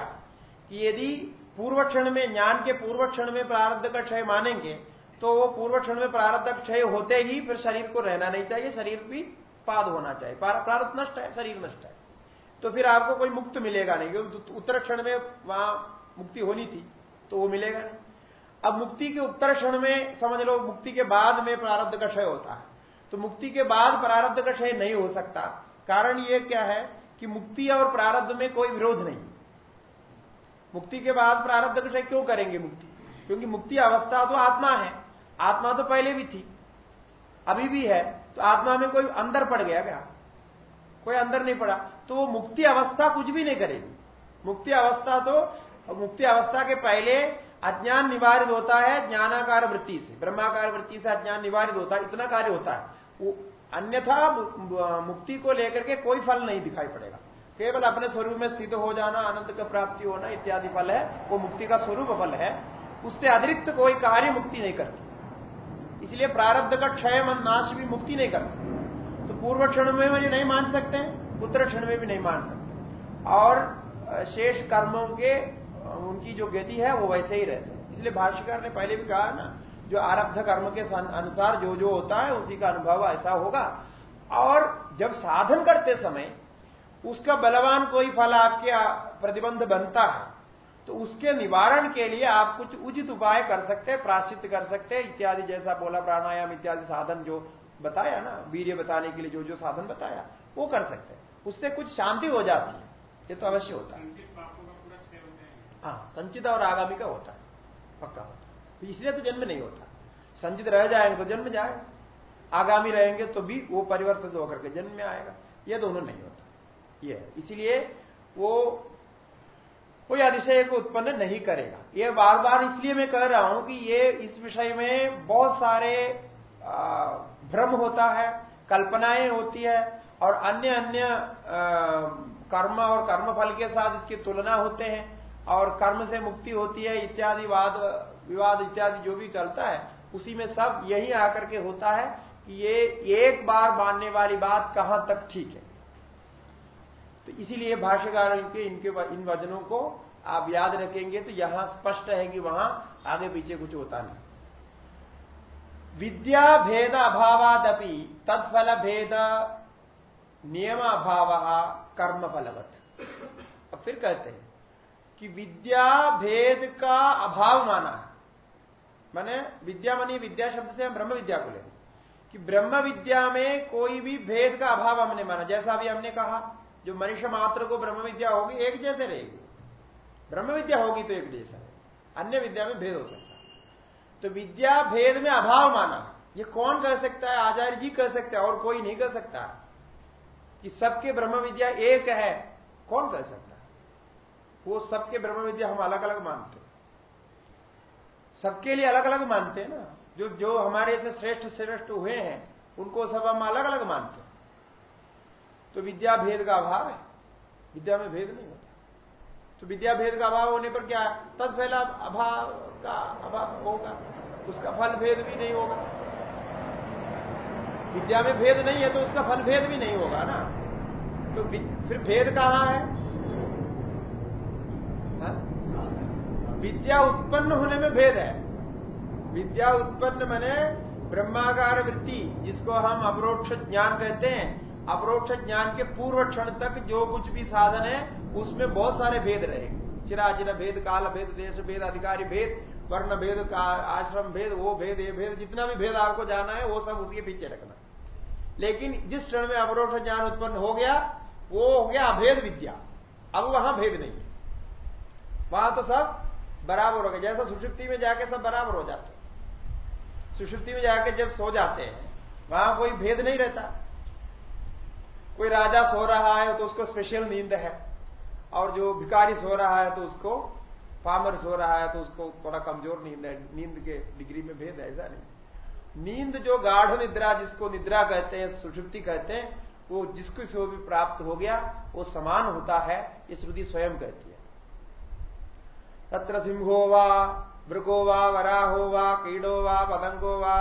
कि यदि पूर्व क्षण में, ज्ञान के पूर्व क्षण में प्रारब्ध का क्षय मानेंगे तो वो पूर्व क्षण में प्रारब्ध क्षय होते ही फिर शरीर को रहना नहीं चाहिए, शरीर भी पाद होना चाहिए। प्रारब्ध नष्ट है, शरीर नष्ट है। तो फिर आपको कोई मुक्त मिलेगा नहीं, क्योंकि उत्तर क्षण में वहाँ मुक्ति होनी थी तो वो मिलेगा नहीं। अब मुक्ति के उत्तर क्षण में, समझ लो, मुक्ति के बाद में प्रारब्ध का क्षय होता है। तो मुक्ति के बाद प्रारब्ध का क्षय नहीं हो सकता। कारण यह क्या है कि मुक्ति और प्रारब्ध में कोई विरोध नहीं। मुक्ति के बाद प्रारब्ध का क्षय क्यों करेंगे मुक्ति? क्योंकि मुक्ति अवस्था तो आत्मा है। आत्मा तो पहले भी थी, अभी भी है तो आत्मा में कोई अंदर पड़ गया क्या? कोई अंदर नहीं पड़ा। तो वो मुक्ति अवस्था कुछ भी नहीं करेगी। मुक्ति अवस्था तो मुक्ति अवस्था के पहले अज्ञान निवारित होता है ज्ञानाकार वृत्ति से। ब्रह्माकार वृत्ति से अज्ञान निवारित होता है, इतना कार्य होता है। अन्यथा मुक्ति को लेकर के कोई फल नहीं दिखाई पड़ेगा। केवल अपने स्वरूप में स्थित हो जाना आनंद का प्राप्ति होना इत्यादि फल है। वो मुक्ति का स्वरूप फल है। उससे अतिरिक्त कोई कार्य मुक्ति नहीं करती। इसलिए प्रारब्ध का क्षय नाश भी मुक्ति नहीं करती। तो पूर्व क्षण में भी नहीं मान सकते, उत्तर क्षण में भी नहीं मान सकते। और शेष कर्मों के उनकी जो गति है, वो वैसे ही रहते हैं। इसलिए भाष्यकार ने पहले भी कहा ना, जो आरब्ध कर्म के अनुसार जो जो होता है, उसी का अनुभव ऐसा होगा। और जब साधन करते समय, उसका बलवान कोई फल आपके प्रतिबंध बनता है तो उसके निवारण के लिए आप कुछ उचित उपाय कर सकते हैं प्राश्चित कर सकते हैं, इत्यादि जैसा बोला प्राणायाम, इत्यादि साधन जो बताया ना वीर्य बताने के लिए जो जो साधन बताया वो कर सकते हैं। उससे कुछ शांति हो जाती है। ये तो अवश्य होता है। हाँ। संचित और आगामी का होता है। पक्का होता है। तो इसलिए तो जन्म नहीं होता। संचित रह जाएँगे तो जन्म जाएगा। आगामी रहेंगे तो भी वो परिवर्तित होकर के जन्म में आएगा। ये दोनों नहीं होता। ये इसीलिए वो कोई अतिशय को उत्पन्न नहीं करेगा। ये बार बार इसलिए मैं कह रहा हूँ कि ये इस विषय में बहुत सारे भ्रम होता है, कल्पनाएँ होती है और अन्य अन्य कर्म और कर्मफल के साथ इसकी तुलना होते हैं और कर्म से मुक्ति होती है, इत्यादि वाद, विवाद इत्यादि जो भी चलता है, उसी में सब यही आकर के होता है कि ये एक बार मानने वाली बात कहाँ तक ठीक है। तो इसीलिए भाष्यकार के इनके इन वजनों को आप याद रखेंगे तो यहाँ स्पष्ट है कि वहाँ आगे पीछे कुछ होता नहीं। विद्या भेद अभावादपि, तत्फल भेद, नियम अभाव, कर्म फलवत। अब फिर कहते हैं कि विद्या भेद का अभाव माना है। माने विद्या मनी विद्या शब्द से हम ब्रह्म विद्या को लेंगे कि ब्रह्म विद्या में कोई भी भेद का अभाव हमने माना। जैसा अभी हमने कहा, जो मनुष्य मात्र को ब्रह्म विद्या होगी, एक जैसे रहेगी। ब्रह्म विद्या होगी तो एक जैसा अन्य विद्या में भेद हो सकता तो विद्या भेद में अभाव माना। ये कौन कह सकता है? आचार्य जी कह सकते हैं, और कोई नहीं कह सकता। कि सबके ब्रह्म विद्या एक है, कौन कह सकता है? वो सबके ब्रह्म विद्या हम अलग अलग मानते सबके लिए अलग अलग मानते हैं ना। जो जो हमारे से श्रेष्ठ श्रेष्ठ हुए हैं, उनको सब हम अलग अलग मानते हैं। तो विद्या भेद का अभाव है। विद्या में भेद नहीं होता। तो विद्या भेद का अभाव होने पर क्या है? तद पहला अभाव का अभाव होगा। उसका फल भेद भी नहीं होगा। विद्या में भेद नहीं है तो उसका फल भेद भी नहीं होगा ना। तो फिर भेद कहाँ है? हा? विद्या उत्पन्न होने में भेद है। विद्या उत्पन्न मैंने ब्रह्माकार वृत्ति, जिसको हम अवरोक्ष ज्ञान कहते हैं। अवरोक्ष ज्ञान के पूर्व क्षण तक जो कुछ भी साधन है, उसमें बहुत सारे भेद रहेंगे चिराचिरा भेद, काल भेद, देश भेद, अधिकारी भेद, वर्ण भेद आश्रम भेद, वो भेद, ये भेद, जितना भी भेद आपको जाना है, वो सब उसके पीछे रखना। लेकिन जिस क्षण में अवरोक्ष ज्ञान उत्पन्न हो गया, वो हो गया अभेद विद्या। अब वहाँ भेद नहीं है। वहाँ तो सब बराबर हो गया जैसा सुषुप्ति में जाके सब बराबर हो जाते सुषुप्ति में जाके जब सो जाते हैं, वहाँ कोई भेद नहीं रहता। कोई राजा सो रहा है तो उसको स्पेशल नींद है। और जो भिकारी सो रहा है तो उसको फार्मर सो रहा है तो उसको थोड़ा कमज़ोर नींद है। नींद के डिग्री में भेद है, ऐसा नहीं। नींद जो गाढ़ निद्रा जिसको निद्रा कहते हैं, सुषुप्ति कहते हैं, वो जिसको से भी प्राप्त हो गया, वो समान होता है, ये श्रुति स्वयं कहती है। तत्र सिंहो वा, मृगो वा, वराहो वा, कीड़ो वा, पतंगो वा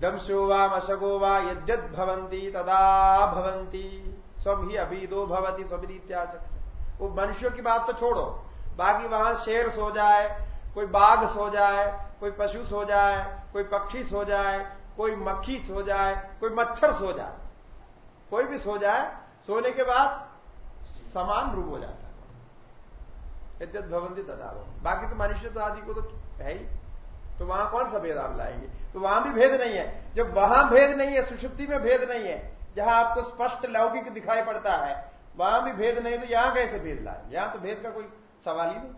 दंशो वा मशगो वा यद्यत भवंती तदा भवंती स्वम ही अभीदो भवती स्वमित्याशक्ति वो मनुष्यों की बात तो छोड़ो। बाकी वहाँ शेर सो जाए, कोई बाघ सो जाए, कोई पशु सो जाए, कोई पक्षी सो जाए, कोई मक्खी सो जाए, कोई मच्छर सो जाए। कोई भी सो जाए, सोने के बाद समान रूप हो जाता है। यद्यत भवंती तदा बाकी तो मनुष्य तो आदि को तो है ही। तो वहाँ कौन सा भेद आप लाएँगे? तो वहाँ भी भेद नहीं है। जब वहाँ भेद नहीं है, सुषुप्ति में भेद नहीं है, जहाँ आपको स्पष्ट लौकिक दिखाई पड़ता है, वहाँ भी भेद नहीं तो यहाँ कैसे भेद लाए? यहाँ तो भेद का कोई सवाल ही नहीं।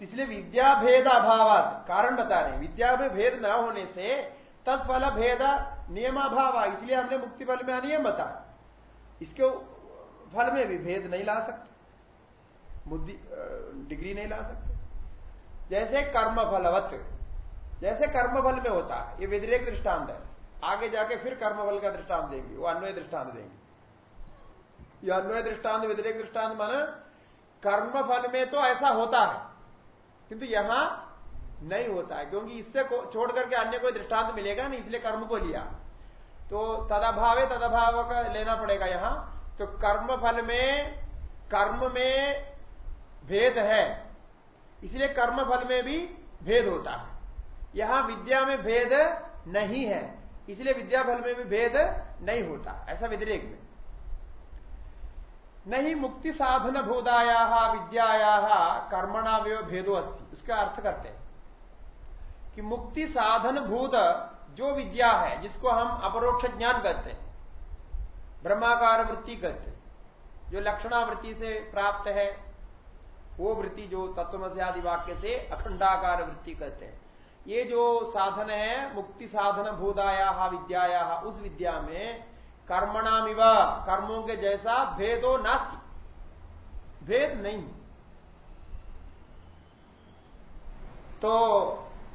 इसलिए विद्या भेद अभाव कारण बता रहे विद्या में भेद न होने से तत्फल भेद नियमाभाव, इसलिए हमने मुक्ति फल में अनियम बताया। इसके फल में भी भेद नहीं ला सकते। बुद्धि डिग्री नहीं ला सकते। जैसे कर्म फलवत जैसे कर्मफल में होता है, ये व्यतिरेक दृष्टांत है। आगे जाके फिर कर्मफल का दृष्टांत देंगे, वो अन्वय दृष्टांत देंगे। यह अन्वय दृष्टांत व्यतिरेक दृष्टांत माना कर्म फल में तो ऐसा होता है, किंतु यहाँ नहीं होता है, क्योंकि इससे छोड़ करके अन्य कोई दृष्टांत मिलेगा नहीं, इसलिए कर्म को लिया। तो तदभावे तदभाव का लेना पड़ेगा यहाँ। तो कर्म फल में, कर्म में भेद है। इसलिए कर्म फल में भी भेद होता है। यहाँ विद्या में भेद नहीं है, इसलिए विद्या फल में भी भेद नहीं होता, ऐसा व्यतिरेक में। नहीं मुक्ति साधन भूदाया विद्याया कर्मणावय भेदो अस्ति। इसका अर्थ करते हैं कि मुक्ति साधन भूत जो विद्या है, जिसको हम अपरोक्ष ज्ञान कहते हैं, ब्रह्माकार वृत्ति कहते हैं, जो लक्षणावृत्ति से प्राप्त है वो वृत्ति जो तत्वमसी आदि वाक्य से अखंडाकार वृत्ति कहते हैं। ये जो साधन है, मुक्ति साधन भूदाया विद्याया, उस विद्या में कर्मणामिव, कर्मों के जैसा भेदो नास्ति। भेद नहीं। तो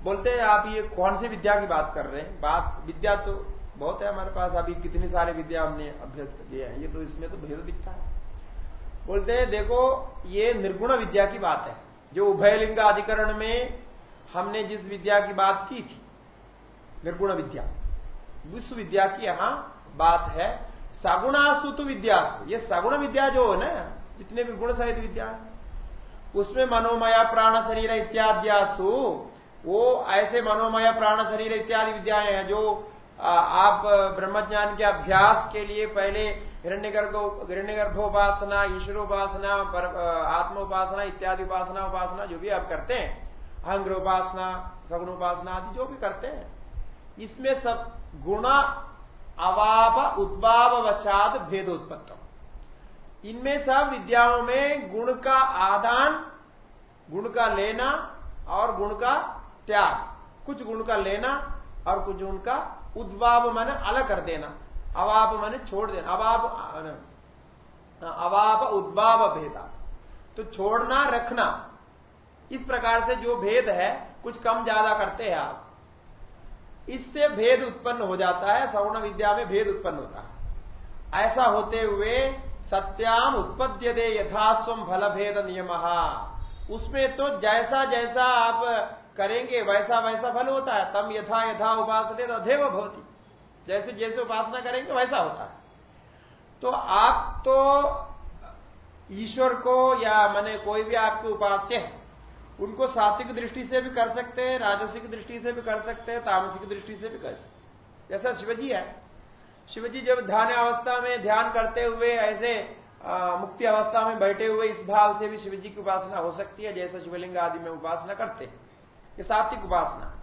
बोलते हैं, आप ये कौन सी विद्या की बात कर रहे हैं? बात, विद्या तो बहुत है हमारे पास, अभी कितनी सारी विद्या हमने अभ्यस्त किए हैं। ये तो इसमें तो भेद दिखता है। बोलते हैं, देखो, ये निर्गुण विद्या की बात है। जो उभयलिंग अधिकरण में हमने जिस विद्या की बात की थी, निर्गुण विद्या विश्व विद्या की यहाँ बात है। सगुणासु तो विद्यासु, ये सगुण विद्या जो है ना, जितने भी गुण सहित विद्या, उसमें मनोमया प्राण शरीर इत्याद्यासु, वो ऐसे मनोमय प्राण शरीर इत्यादि विद्याएँ हैं जो आप ब्रह्मज्ञान के अभ्यास के लिए पहले हिरण्यगर्भोपासना, ईश्वरोपासना आत्मोपासना इत्यादि उपासना उपासना जो भी आप करते हैं अहंग्र उपासना सगुण उपासना आदि जो भी करते हैं, इसमें सब गुणा अवाप उद्भाव, वशाद भेदोत्पत्त इनमें सब विद्याओं में गुण का आदान, गुण का लेना और गुण का त्याग। कुछ गुण का लेना और कुछ गुण का उद्भाव, मन अलग कर देना। अवाप मन छोड़ देना अवाप अवाप उद्भाव भेदा। तो छोड़ना, रखना, इस प्रकार से जो भेद है, कुछ कम ज़्यादा करते हैं आप। इससे भेद उत्पन्न हो जाता है, सवर्ण विद्या में भेद उत्पन्न होता है। ऐसा होते हुए सत्याम उत्पद्य दे यथास्व फल भेद नियम। उसमें तो जैसा जैसा आप करेंगे, वैसा वैसा फल होता है। तम यथा यथा उपासते अधेव भवती। जैसे जैसे उपासना करेंगे वैसा होता है। तो आप तो ईश्वर को या मैंने कोई भी आपके उपास्य है उनको सात्विक दृष्टि से भी कर सकते हैं राजसिक दृष्टि से भी कर सकते हैं तामसिक दृष्टि से भी कर सकते जैसा शिवजी है। शिवजी जब ध्यान अवस्था में ध्यान करते हुए ऐसे आ, मुक्ति अवस्था में बैठे हुए इस भाव से भी शिवजी की उपासना हो सकती है जैसा शिवलिंग आदि में उपासना करते ये सात्विक उपासना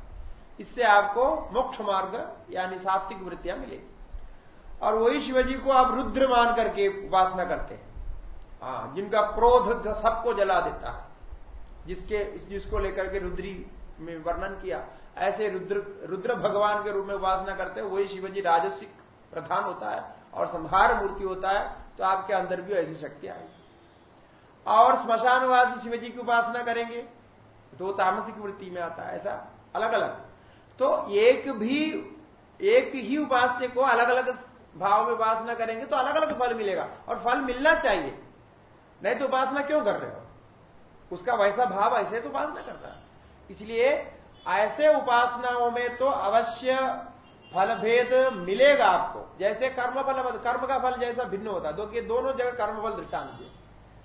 इससे आपको मोक्ष मार्ग, यानी सात्विक वृत्तियाँ मिलेगी। और वही शिवजी को आप रुद्र मान करके उपासना करते हैं। हाँ जिनका क्रोध सबको जला देता है। जिसके, जिसको लेकर के रुद्री में वर्णन किया, ऐसे रुद्र रुद्र भगवान के रूप में उपासना करते हैं, वही शिवजी राजसिक प्रधान होता है और संहार मूर्ति होता है तो आपके अंदर भी ऐसी शक्ति आएगी। और स्मशानवासी शिवजी की उपासना करेंगे तो तामसिक वृत्ति में आता है, ऐसा अलग अलग तो एक भी, एक ही उपास्य को अलग अलग भाव में उपासना करेंगे तो अलग अलग फल मिलेगा। और फल मिलना चाहिए। नहीं तो उपासना क्यों कर रहे हो? उसका वैसा भाव ऐसे तो उपासना करता है। इसलिए ऐसे उपासनाओं में तो अवश्य फल भेद मिलेगा आपको। जैसे कर्म फल कर्म का फल जैसा भिन्न होता है। दो कि, दोनों जगह कर्मफल दृष्टांत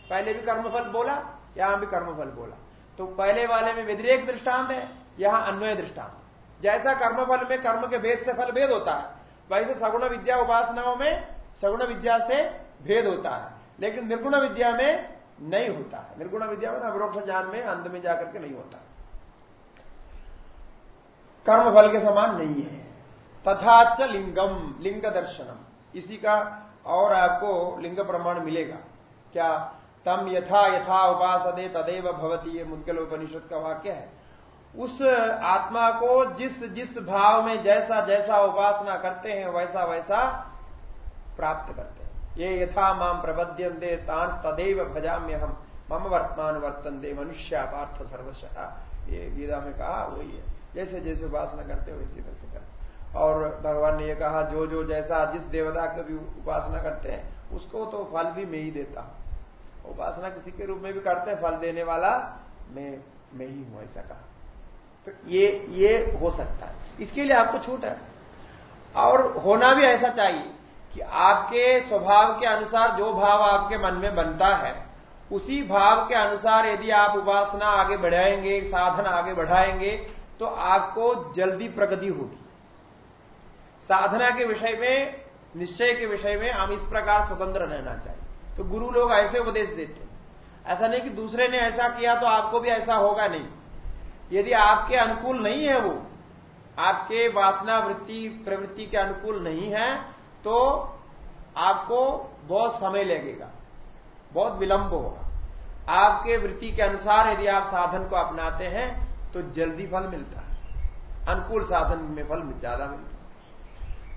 पहले भी कर्मफल बोला, यहाँ भी कर्मफल बोला। तो पहले वाले में व्यतिरेक दृष्टांत है, यहाँ अन्वय दृष्टांत जैसा कर्मफल में कर्म के भेद से फल भेद होता है, वैसे सगुण विद्या उपासनाओं में सगुण विद्या से भेद होता है, लेकिन निर्गुण विद्या में नहीं होता है। निर्गुण विद्या में अवरोक्ष ज्ञान में अंत में जाकर के नहीं होता। कर्म फल के समान नहीं है। तथा च लिंगम, लिंग दर्शनम। इसी का और आपको लिंग प्रमाण मिलेगा। क्या? तम यथा यथा उपासदे तदेव भवती, ये मुद्गल उपनिषद का वाक्य है। उस आत्मा को जिस जिस भाव में जैसा जैसा उपासना करते हैं, वैसा वैसा प्राप्त करते हैं। ये यथा माम प्रबद्यंते तांस तदेव भजाम्य हम मम वर्तमान वर्तन दे मनुष्य पार्थ सर्वश। ये गीता में कहा, वही है। जैसे जैसे उपासना करते वैसे वैसे करते और भगवान ने ये कहा, जो जो जैसा जिस देवता की भी उपासना करते हैं, उसको तो फल भी मैं ही देता हूँ। उपासना किसी के रूप में भी करते हैं, फल देने वाला मैं मैं ही हूँ, ऐसा कहा। तो ये ये हो सकता है। इसके लिए आपको छूट है। और होना भी ऐसा चाहिए कि आपके स्वभाव के अनुसार जो भाव आपके मन में बनता है, उसी भाव के अनुसार यदि आप उपासना आगे बढ़ाएँगे, साधन आगे बढ़ाएँगे तो आपको जल्दी प्रगति होगी। साधना के विषय में, निश्चय के विषय में हम इस प्रकार स्वतंत्र रहना चाहिए। तो गुरु लोग ऐसे उपदेश देते हैं। ऐसा नहीं कि दूसरे ने ऐसा किया तो आपको भी ऐसा होगा नहीं। यदि आपके अनुकूल नहीं है वो, आपके वासना वृत्ति, प्रवृत्ति के अनुकूल नहीं है तो आपको बहुत समय लगेगा, बहुत विलंब होगा। आपके वृत्ति के अनुसार यदि आप साधन को अपनाते हैं तो जल्दी फल मिलता है। अनुकूल साधन में फल ज़्यादा मिलता है।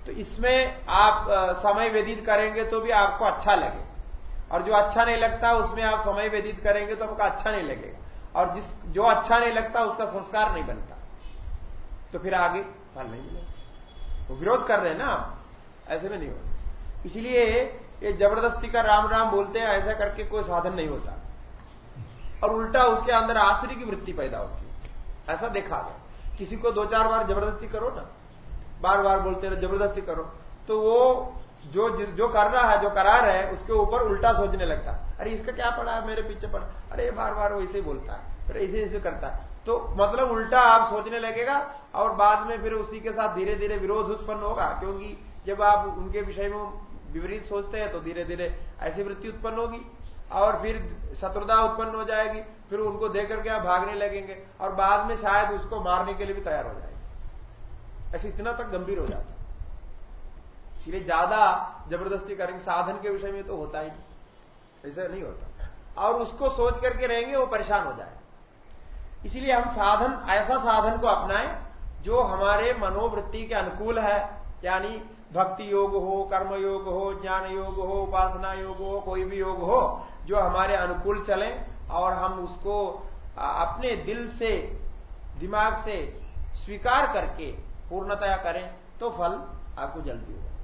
तो इसमें आप समय व्यतीत करेंगे तो भी आपको अच्छा लगे। और जो अच्छा नहीं लगता, उसमें आप समय व्यतीत करेंगे तो आपका अच्छा नहीं लगेगा। और जिस, जो अच्छा नहीं लगता, उसका संस्कार नहीं बनता। तो फिर आगे फल नहीं मिलेगा। तो विरोध कर रहे हैं ना ऐसे में नहीं होता। इसलिए ये ज़बरदस्ती का राम राम बोलते हैं, ऐसा करके कोई साधन नहीं होता। और उल्टा उसके अंदर आश्री की वृत्ति पैदा होती है। ऐसा देखा गया। किसी को दो चार बार ज़बरदस्ती करो ना। बार बार बोलते रहे, ज़बरदस्ती करो। तो वो जो जिस, जो कर रहा है, जो करा रहे है, उसके ऊपर उल्टा सोचने लगता है। अरे, इसका क्या पड़ा है मेरे पीछे पड़ा अरे बार बार वो इसे बोलता है। फिर ऐसे ऐसे करता है। तो मतलब उल्टा आप सोचने लगेगा और बाद में फिर उसी के साथ धीरे धीरे विरोध उत्पन्न होगा, क्योंकि जब आप उनके विषय में विपरीत सोचते हैं तो धीरे धीरे ऐसी वृत्ति उत्पन्न होगी और फिर शत्रुता उत्पन्न हो जाएगी। फिर उनको देख करके आप भागने लगेंगे और बाद में शायद उसको मारने के लिए भी तैयार हो जाएँगे। ऐसे इतना तक गंभीर हो जाता इसलिए ज़्यादा ज़बरदस्ती करेंगे। साधन के विषय में तो होता ही नहीं। ऐसा नहीं होता। और उसको सोच करके रहेंगे, वो परेशान हो जाए। इसीलिए हम साधन, ऐसा साधन को अपनाएँ, जो हमारे मनोवृत्ति के अनुकूल है। यानी भक्ति योग हो, कर्म योग हो, ज्ञान योग हो, उपासना योग हो, कोई भी योग हो, जो हमारे अनुकूल चले और हम उसको अपने दिल से, दिमाग से स्वीकार करके पूर्णतया करें तो फल आपको जल्दी होगा।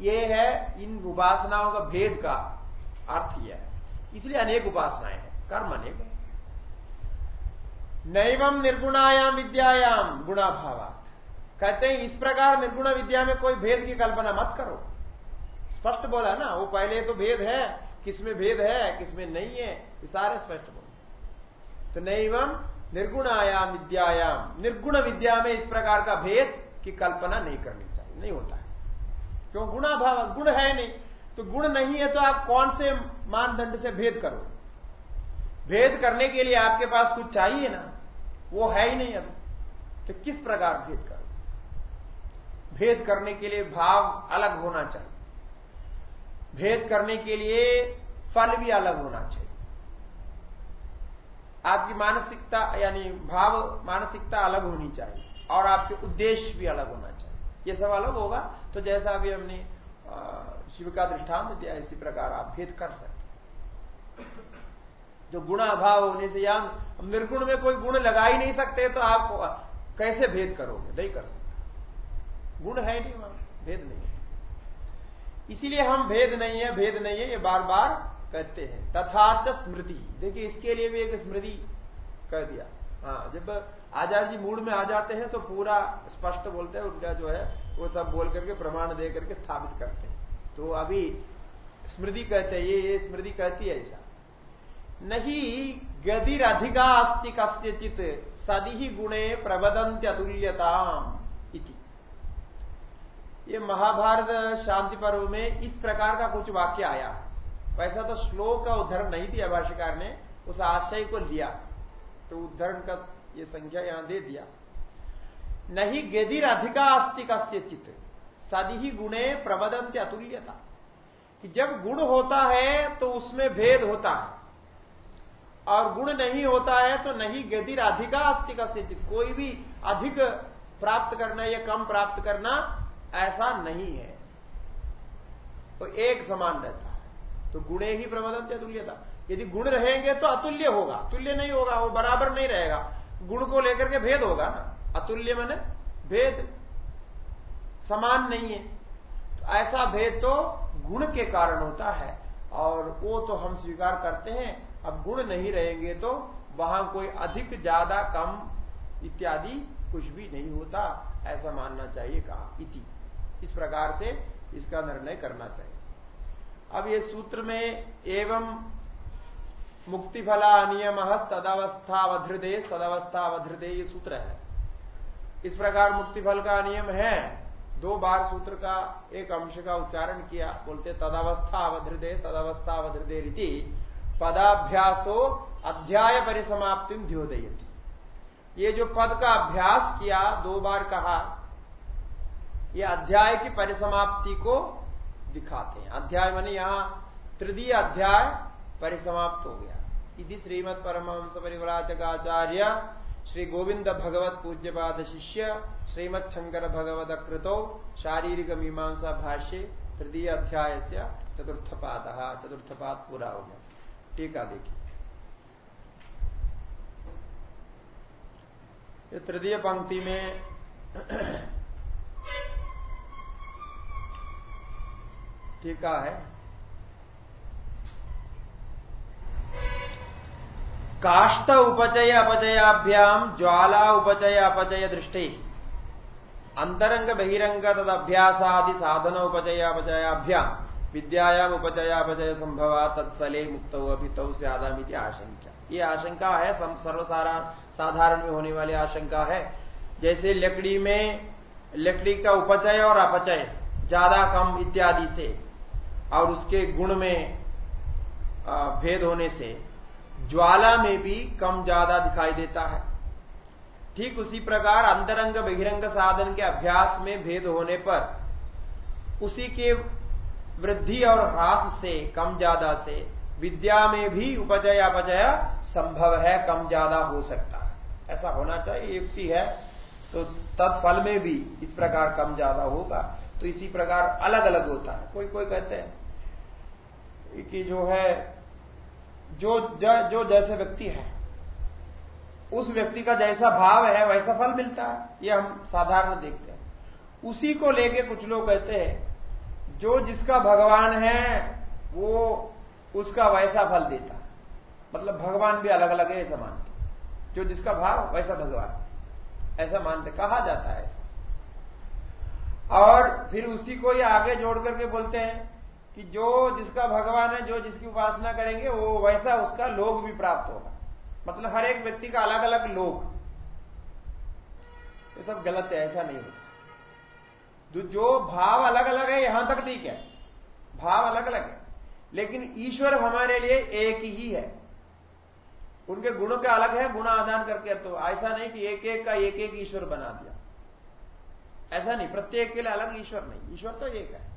ये है इन उपासनाओं का भेद का अर्थ यह है। इसलिए अनेक उपासनाएँ हैं। कर्म अनेक नैवम निर्गुणायाम विद्यायाम गुणा भावा कहते हैं, इस प्रकार निर्गुण विद्या में कोई भेद की कल्पना मत करो। स्पष्ट बोला ना, वो पहले तो भेद है, किसमें भेद है, किसमें नहीं है, ये सारे स्पष्ट बोले तो नैवम निर्गुणायाम विद्यायाम निर्गुण विद्या में इस प्रकार का भेद की कल्पना नहीं करनी चाहिए, नहीं होता है। क्यों? गुणाभाव गुण है नहीं। तो गुण नहीं है तो आप कौन से मानदंड से भेद करो? भेद करने के लिए आपके पास कुछ चाहिए ना? वो है ही नहीं अभी तो किस प्रकार भेद करो? भेद करने के लिए भाव अलग होना चाहिए। भेद करने के लिए फल भी अलग होना चाहिए। आपकी मानसिकता, यानी भाव, मानसिकता अलग होनी चाहिए और आपके उद्देश्य भी अलग होना ये सब अलग होगा। तो जैसा अभी हमने शिव का दृष्टांत दिया, इसी प्रकार आप भेद कर सकते जो गुणाभाव होने से या निर्गुण में कोई गुण लगा ही नहीं सकते तो आप कैसे भेद करोगे? नहीं कर सकते। गुण है नहीं वहाँ, भेद नहीं है। इसीलिए हम भेद नहीं है, भेद नहीं है, ये बार बार कहते हैं। तथात स्मृति। देखिए, इसके लिए भी एक स्मृति कह दिया। हाँ जब आचार्य जी मूड में आ जाते हैं तो पूरा स्पष्ट बोलते हैं, उनका जो है, वो सब बोल करके, प्रमाण दे करके स्थापित करते हैं। तो अभी स्मृति कहते हैं, ये ये स्मृति कहती है ऐसा। नहीं गदिर अधिका अस्ति कस्यचित सदी ही गुणे प्रबदंत अतुल्यताम ये महाभारत शांति पर्व में इस प्रकार का कुछ वाक्य आया। वैसा तो श्लोक का उद्धरण नहीं दिया भाष्यकार ने, उस आशय को लिया। तो उद्धरण का ये संख्या यहाँ दे दिया। नहीं गेदिर अधिका अस्ति कस्य चित्त सदी ही गुणे प्रबदंत अतुल्यता। कि जब गुण होता है तो उसमें भेद होता है। और गुण नहीं होता है तो नहीं गदिर अधिका अस्ति कस्य चित्त कोई भी अधिक प्राप्त करना या कम प्राप्त करना ऐसा नहीं है। तो एक समान रहता है। तो गुणे ही प्रबदंत अतुल्यता। यदि गुण रहेंगे तो अतुल्य होगा। तुल्य नहीं होगा, वो बराबर नहीं रहेगा। गुण को लेकर के भेद होगा ना? अतुल्य मन भेद। समान नहीं है। तो ऐसा भेद तो गुण के कारण होता है। और वो तो हम स्वीकार करते हैं। अब गुण नहीं रहेंगे तो वहाँ कोई अधिक, ज़्यादा, कम इत्यादि कुछ भी नहीं होता। ऐसा मानना चाहिए कहा इति। इस प्रकार से इसका निर्णय करना चाहिए। अब ये सूत्र में एवं मुक्ति फला नियम तदवस्थावधृदे तदवस्थावधृदे ये सूत्र है। इस प्रकार मुक्ति फल का नियम है। दो बार सूत्र का एक अंश का उच्चारण किया, बोलते तदवस्था अवधृदे तदवस्था अवधृदे रीति पदाभ्यासो अध्याय परिसमाप्ति द्योदयती ये जो पद का अभ्यास किया, दो बार कहा, ये अध्याय की परिसमाप्ति को दिखाते हैं। अध्याय मानी यहाँ तृतीय अध्याय परिसमाप्त हो गया। यदि श्रीमद परमहंस परिवराजकाचार्य श्री गोविंद भगवत पूज्यपाद शिष्य श्रीमद शंकर भगवत कृतो शारीरिक मीमांसा भाष्य तृतीय अध्याय से चतुर्थ पाद चतुर्थ पाद पूरा हो गया। टीका देखिए। तृतीय पंक्ति में टीका है। काष्ट उपचय अपचयाभ्याम, ज्वाला उपचय अपचय दृष्टि। अंतरंग बहिरंग तद अभ्यासादि साधन उपचय अपचयाभ्याम, विद्यायाम उपचयापचय संभव तत्फले मुक्त अभित आदामित आशंका। ये आशंका है सर्वसारा साधारण में होने वाली आशंका है। जैसे लकड़ी में लकड़ी का उपचय और अपचय, ज़्यादा कम इत्यादि से, और उसके गुण में भेद होने से ज्वाला में भी कम ज़्यादा दिखाई देता है। ठीक उसी प्रकार अंतरंग बहिरंग साधन के अभ्यास में भेद होने पर उसी के वृद्धि और ह्रास से, कम ज़्यादा से, विद्या में भी उपजय अपजय संभव है, कम ज़्यादा हो सकता है। ऐसा होना चाहिए युक्ति है तो तत्फल में भी इस प्रकार कम ज़्यादा होगा। तो इसी प्रकार अलग अलग होता है। कोई कोई कहते हैं कि जो है जो जो जैसे व्यक्ति है, उस व्यक्ति का जैसा भाव है, वैसा फल मिलता है, ये हम साधारण देखते हैं। उसी को लेके कुछ लोग कहते हैं, जो जिसका भगवान है, वो उसका वैसा फल देता मतलब भगवान भी अलग अलग है, ऐसा मानते जो जिसका भाव, वैसा भगवान। ऐसा मानते, कहा जाता है और फिर उसी को ही आगे जोड़ करके बोलते हैं कि जो जिसका भगवान है, जो जिसकी उपासना करेंगे, वो वैसा उसका लोग भी प्राप्त होगा। मतलब हर एक व्यक्ति का अलग अलग लोग ये सब गलत है, ऐसा नहीं होता। जो भाव अलग अलग है, यहाँ तक ठीक है। भाव अलग अलग है। लेकिन ईश्वर हमारे लिए एक ही है। उनके गुणों का अलग है, गुण आदान करके। तो ऐसा नहीं कि एक एक का एक एक ईश्वर बना दिया। ऐसा नहीं, प्रत्येक के लिए अलग ईश्वर नहीं। ईश्वर तो एक है।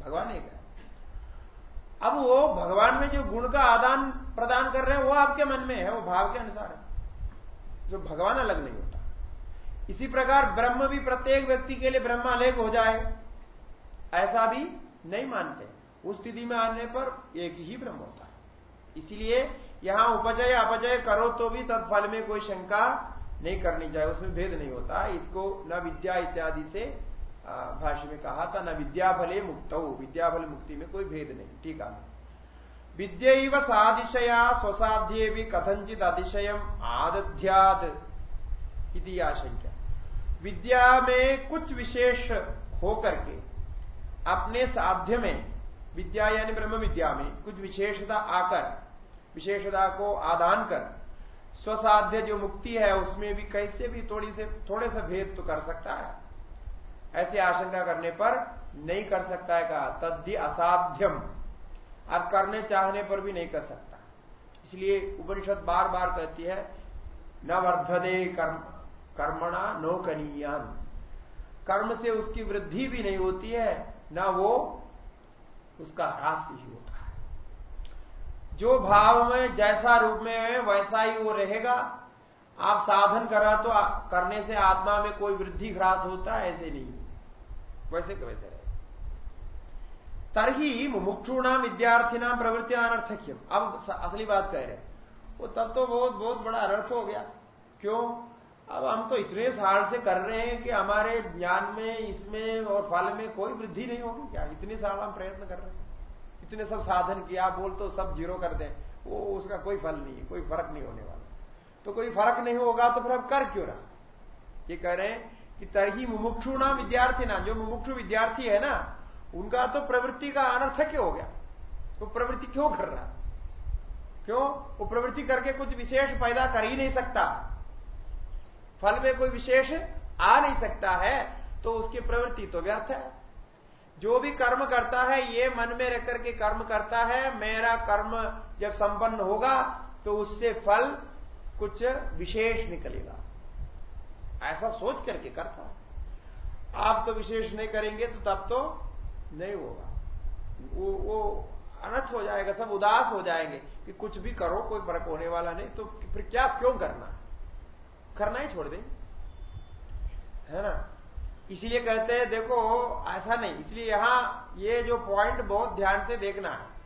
भगवान एक है। अब वो भगवान में जो गुण का आदान प्रदान कर रहे हैं, वो आपके मन में है, वो भाव के अनुसार है। जो भगवान अलग नहीं होता। इसी प्रकार ब्रह्म भी प्रत्येक व्यक्ति के लिए ब्रह्म अलग हो जाए, ऐसा भी नहीं मानते। उस स्थिति में आने पर एक ही ब्रह्म होता है। इसीलिए यहाँ उपजय, अपजय करो तो भी तत्फल में कोई शंका नहीं करनी चाहिए, उसमें भेद नहीं होता। इसको न विद्या इत्यादि से भाष्य में कहा था, न विद्याफले मुक्त। हो विद्याफल मुक्ति में कोई भेद नहीं, ठीक है? विद्य सादिशया, स्वसाध्य भी कथंचित अतिशय आदध्याद आशंका विद्या में कुछ विशेष होकर के, अपने साध्य में, विद्या यानी ब्रह्म विद्या में कुछ विशेषता आकर, विशेषता को आदान कर, स्वसाध्य जो मुक्ति है, उसमें भी कैसे भी थोड़ी से, थोड़े से भेद तो कर सकता है। ऐसी आशंका करने पर नहीं कर सकता है कहा। तद्धि असाध्यम। आप करने चाहने पर भी नहीं कर सकता। इसलिए उपनिषद बार बार कहती है, न वर्धदे कर्म, कर्मणा नो कनीयान कर्म से उसकी वृद्धि भी नहीं होती है, न वो उसका ह्रास ही होता है। जो भाव में, जैसा रूप में है, वैसा ही वो रहेगा। आप साधन करा तो करने से आत्मा में कोई वृद्धि ह्रास होता है? ऐसे नहीं। वैसे वैसे रहे। तरही मुमुक्षुणाम विद्यार्थी नाम प्रवृत्ति अनर्थक्यम। अब असली बात कह रहे वो तब तो बहुत बहुत बड़ा अनर्थ हो गया। क्यों? अब हम तो इतने साल से कर रहे हैं कि हमारे ज्ञान में, इसमें और फल में कोई वृद्धि नहीं होगी क्या? इतने साल हम प्रयत्न कर रहे हैं। इतने सब साधन किया, बोल तो सब ज़ीरो कर दें। वो, उसका कोई फल नहीं है, कोई फ़र्क नहीं होने वाला। तो कोई फ़र्क नहीं होगा तो फिर अब कर क्यों रहा? ये कह रहे हैं कि तरही मुमुक्षु ना विद्यार्थी ना, जो मुमुक्षु विद्यार्थी है ना, उनका तो प्रवृत्ति का अनर्थक हो गया? वो तो प्रवृत्ति क्यों कर रहा? क्यों? वो प्रवृत्ति करके कुछ विशेष पैदा कर ही नहीं सकता। फल में कोई विशेष आ नहीं सकता है तो उसकी प्रवृत्ति तो व्यर्थ है। जो भी कर्म करता है, ये मन में रख करके कर्म करता है, मेरा कर्म जब संपन्न होगा तो उससे फल कुछ विशेष निकलेगा। ऐसा सोच करके करता है आप तो विशेष नहीं करेंगे तो तब तो नहीं होगा। वो वो अनर्थ हो जाएगा, सब उदास हो जाएँगे कि कुछ भी करो, कोई फ़र्क होने वाला नहीं तो फिर क्या, क्यों करना? करना ही छोड़ देंगे। है ना? इसलिए कहते हैं, देखो, ऐसा नहीं। इसलिए यहाँ ये जो पॉइंट बहुत ध्यान से देखना है।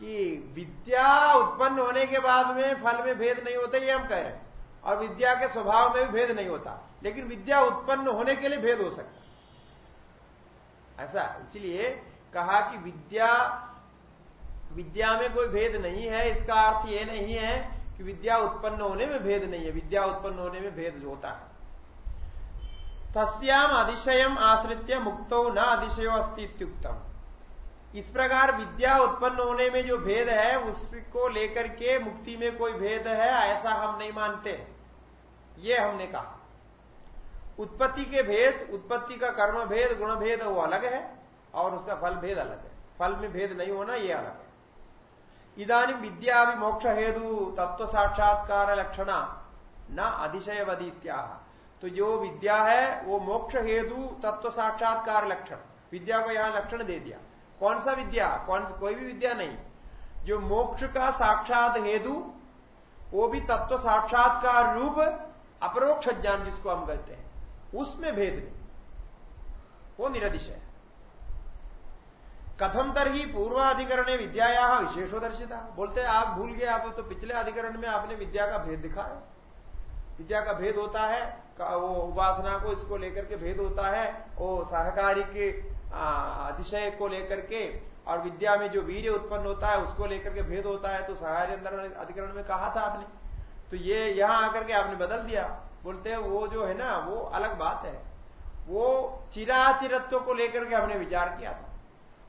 कि विद्या उत्पन्न होने के बाद में फल में भेद नहीं होता, ये हम कह रहे हैं। और विद्या के स्वभाव में भी भेद नहीं होता। लेकिन विद्या उत्पन्न होने के लिए भेद हो सकता ऐसा। इसलिए कहा कि विद्या विद्या में कोई भेद नहीं है, इसका अर्थ ये नहीं है कि विद्या उत्पन्न होने में भेद नहीं है। विद्या उत्पन्न होने में भेद होता है। तस्याम अतिशयम आश्रित्य मुक्तो न अधिशयो अस्तित्युक्तम इस प्रकार विद्या उत्पन्न होने में जो भेद है, उसको लेकर के मुक्ति में कोई भेद है, ऐसा हम नहीं मानते। ये हमने कहा। उत्पत्ति के भेद, उत्पत्ति का कर्म भेद, गुण भेद, वो अलग है, और उसका फल भेद अलग है। फल में भेद नहीं होना, ये अलग है। इधानी विद्या भी मोक्ष हेतु तत्व साक्षात्कार लक्षण न अधिशयवदीत्या। तो जो विद्या है, वो मोक्ष हेतु तत्व साक्षात्कार लक्षण। विद्या को यहाँ लक्षण दे दिया। कौन सा विद्या? कौन कोई भी विद्या नहीं। जो मोक्ष का साक्षात हेतु, वो भी तत्व साक्षात्कार रूप अपरोक्ष ज्ञान जिसको हम कहते हैं। उसमें भेद नहीं। वो निरदिश है। कथम तर ही पूर्वाधिकरण विद्या विशेषोदर्शिता। बोलते आप भूल गए, आप तो पिछले अधिकरण में आपने विद्या का भेद दिखाया। विद्या का भेद होता है वो उपासना को इसको लेकर के भेद होता है वो सहकारी के अतिशय को लेकर के, और विद्या में जो वीर उत्पन्न होता है, उसको लेकर के भेद होता है तो सहाय अधिकरण में कहा था आपने। तो ये यहाँ आकर के आपने बदल दिया। बोलते हैं, वो जो है ना, वो अलग बात है। वो चिराचिरत्व को लेकर के हमने विचार किया था।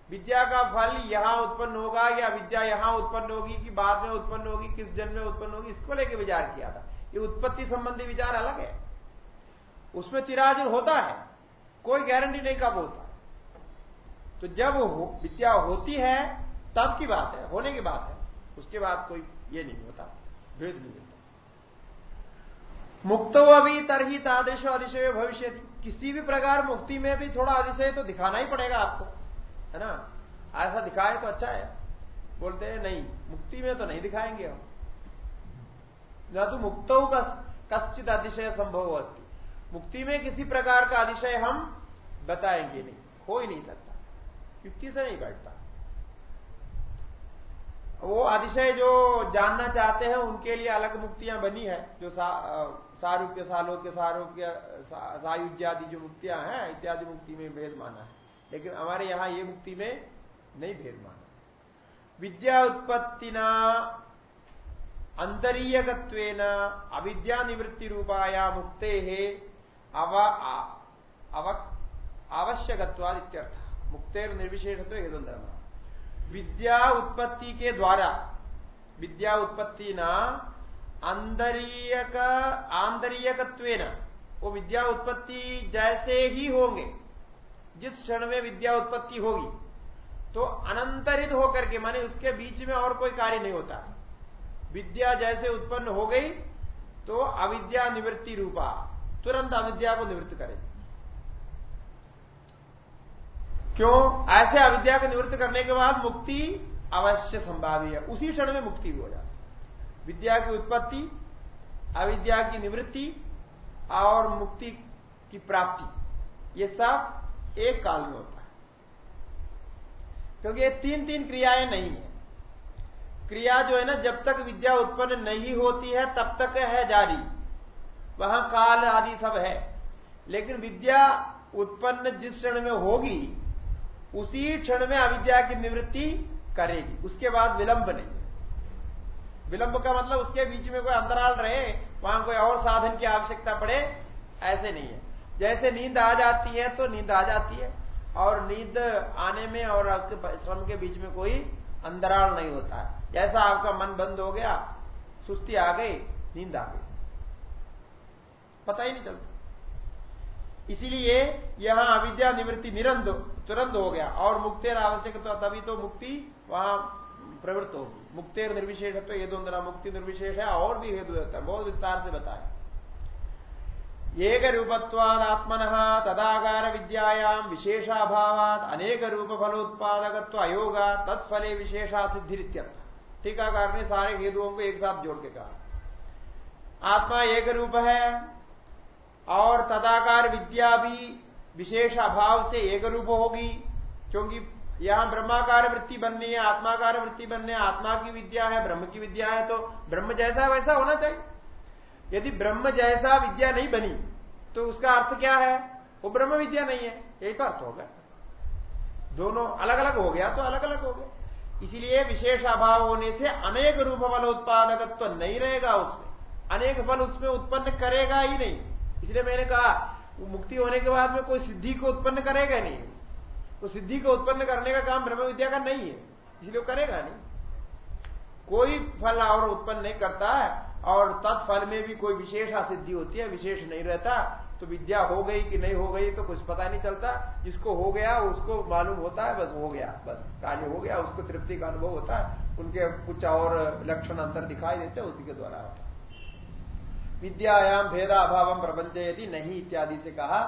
विद्या का फल यहाँ उत्पन्न होगा या विद्या यहाँ उत्पन्न होगी, कि बाद में उत्पन्न होगी, किस जन्म में उत्पन्न होगी, इसको लेकर विचार किया था। ये उत्पत्ति संबंधी विचार अलग है। उसमें चिराचर होता है। कोई गारंटी नहीं कब होता। तो जब हो, विद्या होती है तब की बात है होने की बात है। उसके बाद कोई ये नहीं होता भेद नहीं होता। मुक्तो अभी तरही तादेश अतिशय भविष्य किसी भी प्रकार मुक्ति में भी थोड़ा अधिशय तो दिखाना ही पड़ेगा आपको है ना? ऐसा दिखाए तो अच्छा है। बोलते हैं नहीं मुक्ति में तो नहीं दिखाएँगे हम। न तो मुक्त कश्चित अतिशय संभव अस्ति। मुक्ति में किसी प्रकार का अतिशय हम बताएँगे नहीं हो ही नहीं सकता। युक्ति से नहीं बैठता? वो अतिशय जो जानना चाहते हैं उनके लिए अलग मुक्तियाँ बनी है जो सा, सारूप्य सालोक्य सारोग्य सायुज्यादि जो मुक्तियाँ हैं इत्यादि मुक्ति में भेद माना है। लेकिन हमारे यहाँ ये मुक्ति में नहीं भेद माना। विद्या उत्पत्तिना अंतरीयकत्वेन अविद्या निवृत्ति रूपाया मुक्ते आवश्यकत्वाद इत्यर्थ मुक्तेर निर्विशेषत्व हेतुंधर्म विद्या उत्पत्ति के द्वारा, विद्या उत्पत्ति न आंतरीयक आंतरीयकत्वेन, वो विद्या उत्पत्ति जैसे ही होंगे, जिस क्षण में विद्या उत्पत्ति होगी तो अनंतरित होकर के, माने उसके बीच में और कोई कार्य नहीं होता। विद्या जैसे उत्पन्न हो गई तो अविद्या निवृत्ति रूपा, तुरंत अविद्या को निवृत्त करेगी। क्यों? ऐसे अविद्या को निवृत्त करने के बाद मुक्ति अवश्य संभावी है। उसी क्षण में मुक्ति हो जाती विद्या की उत्पत्ति, अविद्या की निवृत्ति और मुक्ति की प्राप्ति, ये सब एक काल में होता है। क्योंकि ये तीन तीन क्रियाएँ नहीं है। क्रिया जो है ना, जब तक विद्या उत्पन्न नहीं होती है, तब तक है जारी। वहाँ काल आदि सब है। लेकिन विद्या उत्पन्न जिस क्षण में होगी उसी क्षण में अविद्या की निवृत्ति करेगी। उसके बाद विलंब नहीं विलंब का मतलब उसके बीच में कोई अंतराल रहे, वहाँ कोई और साधन की आवश्यकता पड़े, ऐसे नहीं है। जैसे नींद आ जाती है तो नींद आ जाती है। और नींद आने में और उसके श्रम के बीच में कोई अंतराल नहीं होता। है जैसा आपका मन बंद हो गया, सुस्ती आ गई, नींद आ गई। पता ही नहीं चलता। इसीलिए यहाँ अविद्या निवृत्ति निरंत तुरंत हो गया। और मुक्तेर आवश्यक तो तभी तो मुक्ति वहाँ प्रवृत्त होगी। मुक्तेर निर्विशेष तो ये दोनों मुक्ति निर्विशेष है, और भी हेतु है। बहुत विस्तार से बताया। एक रूपत्वाद आत्मन तदाकार विद्यायाम विशेषाभावात अनेक रूप फलोत्पादक अयोगा, तत्फले विशेषा सिद्धि टीकाकार ने सारे हेतुओं को एक साथ जोड़ के कहा। आत्मा एक रूप है और तदाकार विद्या भी विशेष अभाव से एक रूप होगी, क्योंकि यहाँ ब्रह्माकार वृत्ति बननी है, आत्माकार वृत्ति बनने आत्मा की विद्या है, ब्रह्म की विद्या है तो ब्रह्म जैसा वैसा होना चाहिए। यदि ब्रह्म जैसा विद्या नहीं बनी तो उसका अर्थ क्या है? वो ब्रह्म विद्या नहीं है, यही तो अर्थ होगा दोनों अलग अलग हो गया तो अलग अलग हो गया। इसीलिए विशेष अभाव होने से अनेक रूप फल उत्पादकत्व तो नहीं रहेगा उसमें। अनेक फल उसमें उत्पन्न करेगा ही नहीं। इसलिए मैंने कहा मुक्ति होने के बाद में कोई सिद्धि को उत्पन्न करेगा नहीं। वो सिद्धि को उत्पन्न करने का काम ब्रह्म विद्या का नहीं है, इसलिए करेगा नहीं। कोई फल और उत्पन्न नहीं करता है और तत्फल में भी कोई विशेष असिद्धि होती है, विशेष नहीं रहता तो विद्या हो गई कि नहीं हो गई तो कुछ पता नहीं चलता। जिसको हो गया, उसको मालूम होता है, बस हो गया, बस कार्य हो गया, उसको तृप्ति का अनुभव होता है, उनके कुछ और लक्षण अंतर दिखाई देते हैं, उसी के द्वारा होता विद्यायाम भेदाभाव प्रपंच यदि नहीं इत्यादि से कहा।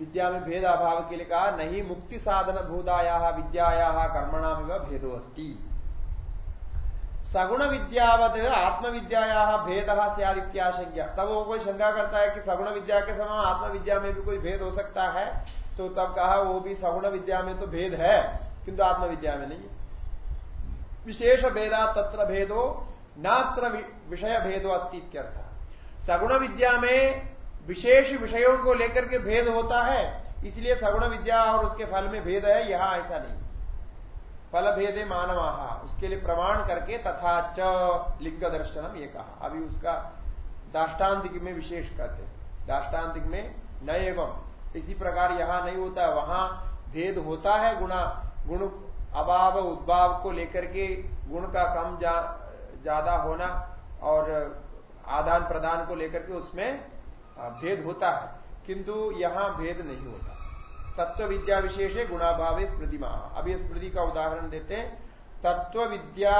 विद्या में भेद अभाव के लिए कहा, नहीं मुक्ति साधन भूताया विद्याया कर्मणाम भेदो अस्ती। सगुण विद्यावत आत्मविद्याया भेद सियादित्याशंज्ञा तब वो कोई शंका करता है कि सगुण विद्या के समान आत्मविद्या में भी कोई भेद हो सकता है तो तब कहा, वो भी सगुण विद्या में तो भेद है, किंतु आत्मविद्या में नहीं। विशेष भेदा तत्र भेदो, नात्र विषय भेदो अस्तित्यर्थ सगुण विद्या में विशेष विषयों को लेकर के भेद होता है इसलिए सगुण विद्या और उसके फल में भेद है यहाँ ऐसा नहीं। फल भेदे मानवाहा उसके लिए प्रमाण करके तथा च लिंग दर्शनम ये कहा। अभी उसका दाष्टान्तिक में विशेष कहते हैं। दाष्टान्तिक में न एवं इसी प्रकार यहाँ नहीं होता है वहाँ भेद होता है गुणा गुण अभाव उद्भाव को लेकर के गुण का कम ज़्यादा जा, होना और आदान प्रदान को लेकर के उसमें भेद होता है। किंतु यहाँ भेद नहीं होता। तत्व विद्या विशेष है गुणाभाव स्मृति महा अभी स्मृति का उदाहरण देते हैं। तत्व विद्या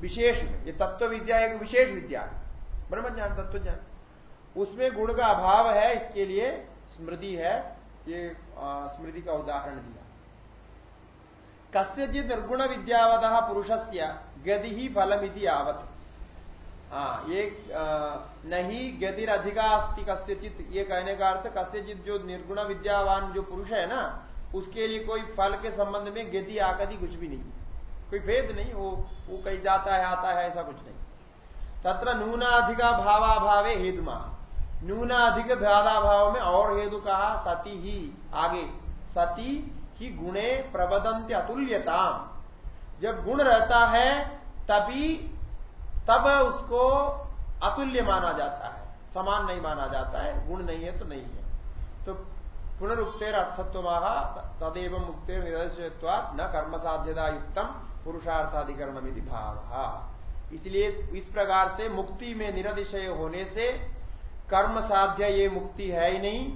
विशेष में ये तत्व विद्या एक विशेष विद्या है। ब्रह्म ज्ञान तत्व ज्ञान उसमें गुण का अभाव है, इसके लिए स्मृति है। ये स्मृति का उदाहरण दिया। कस्यचित निर्गुण विद्यावत पुरुष से गति ही फलमिति आवत हाँ ये नहीं गतिर अधिकास्ति कस्यचित, ये कहने का अर्थ कस्यचित जो निर्गुण विद्यावान जो पुरुष है ना, उसके लिए कोई फल के संबंध में गति आकति कुछ भी नहीं। कोई भेद नहीं, वो वो कहीं जाता है, आता है, ऐसा कुछ नहीं। तत्र नूनाधिका भावाभावे हेतुमा। नूनाधिक भाव में और हेतु कहा, सती ही, आगे। सती ही गुणे प्रबदंत अतुल्यता जब गुण रहता है, तभी तब उसको अतुल्य माना जाता है। समान नहीं माना जाता है, गुण नहीं है तो नहीं है। तो पुनरुक्तेर अर्थत्व तदेव मुक्तेर निरस्वाद न कर्म साध्यता युक्तम पुरुषार्थाधिकरण भाव। इसलिए इस प्रकार से मुक्ति में निरतिशय होने से कर्म साध्य ये मुक्ति है ही नहीं।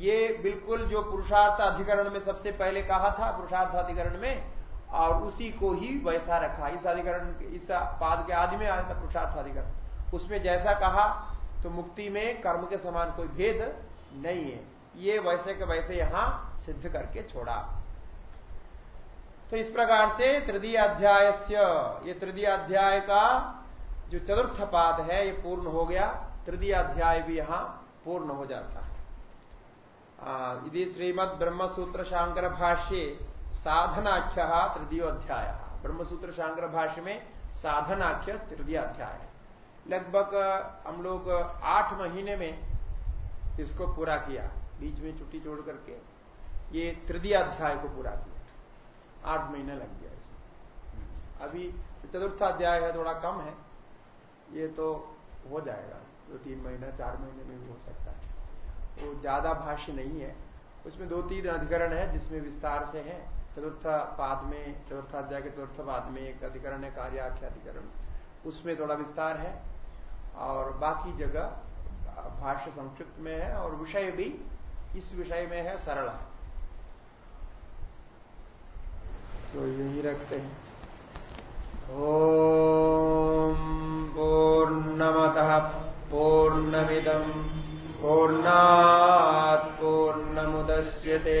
ये बिल्कुल जो पुरुषार्थ अधिकरण में सबसे पहले कहा था, पुरुषार्थ अधिकरण में और उसी को ही वैसा रखा। इस अधिकरण इस पाद के आदि में आया था, पुरुषार्थ अधिकरण। उसमें जैसा कहा तो मुक्ति में कर्म के समान कोई भेद नहीं है। ये वैसे के वैसे यहाँ सिद्ध करके छोड़ा। तो इस प्रकार से तृतीय अध्याय ये तृतीय अध्याय का जो चतुर्थ पाद है, ये पूर्ण हो गया। तृतीय अध्याय भी यहाँ पूर्ण हो जाता है। यदि श्रीमद ब्रह्म सूत्र शांकर भाष्य साधनाख्य तृतीय अध्याय। ब्रह्मसूत्र शांकर भाष्य में साधनाख्य तृतीय अध्याय। लगभग, हम लोग आठ महीने में इसको पूरा किया। बीच में छुट्टी जोड़ करके ये तृतीय अध्याय को पूरा किया। आठ महीने लग गया अभी चतुर्थ अध्याय है, थोड़ा कम है। ये तो हो जाएगा। दो तो तीन महीना, चार महीने में भी हो सकता है। वो ज़्यादा भाष्य नहीं है। उसमें दो तीन अधिकरण है जिसमें विस्तार से है। चतुर्थ पाद में, चतुर्थ अध्याय के चतुर्थ पाद में एक अधिकरण है, कार्याख्य अधिकरण। उसमें थोड़ा विस्तार है और बाकी जगह भाष्य संक्षिप्त में है और विषय भी इस विषय में है, सरल है। तो यही रखते हैं। ओम पूर्णमतः पूर्णमिदम पूर्णात् पूर्णमुदश्यते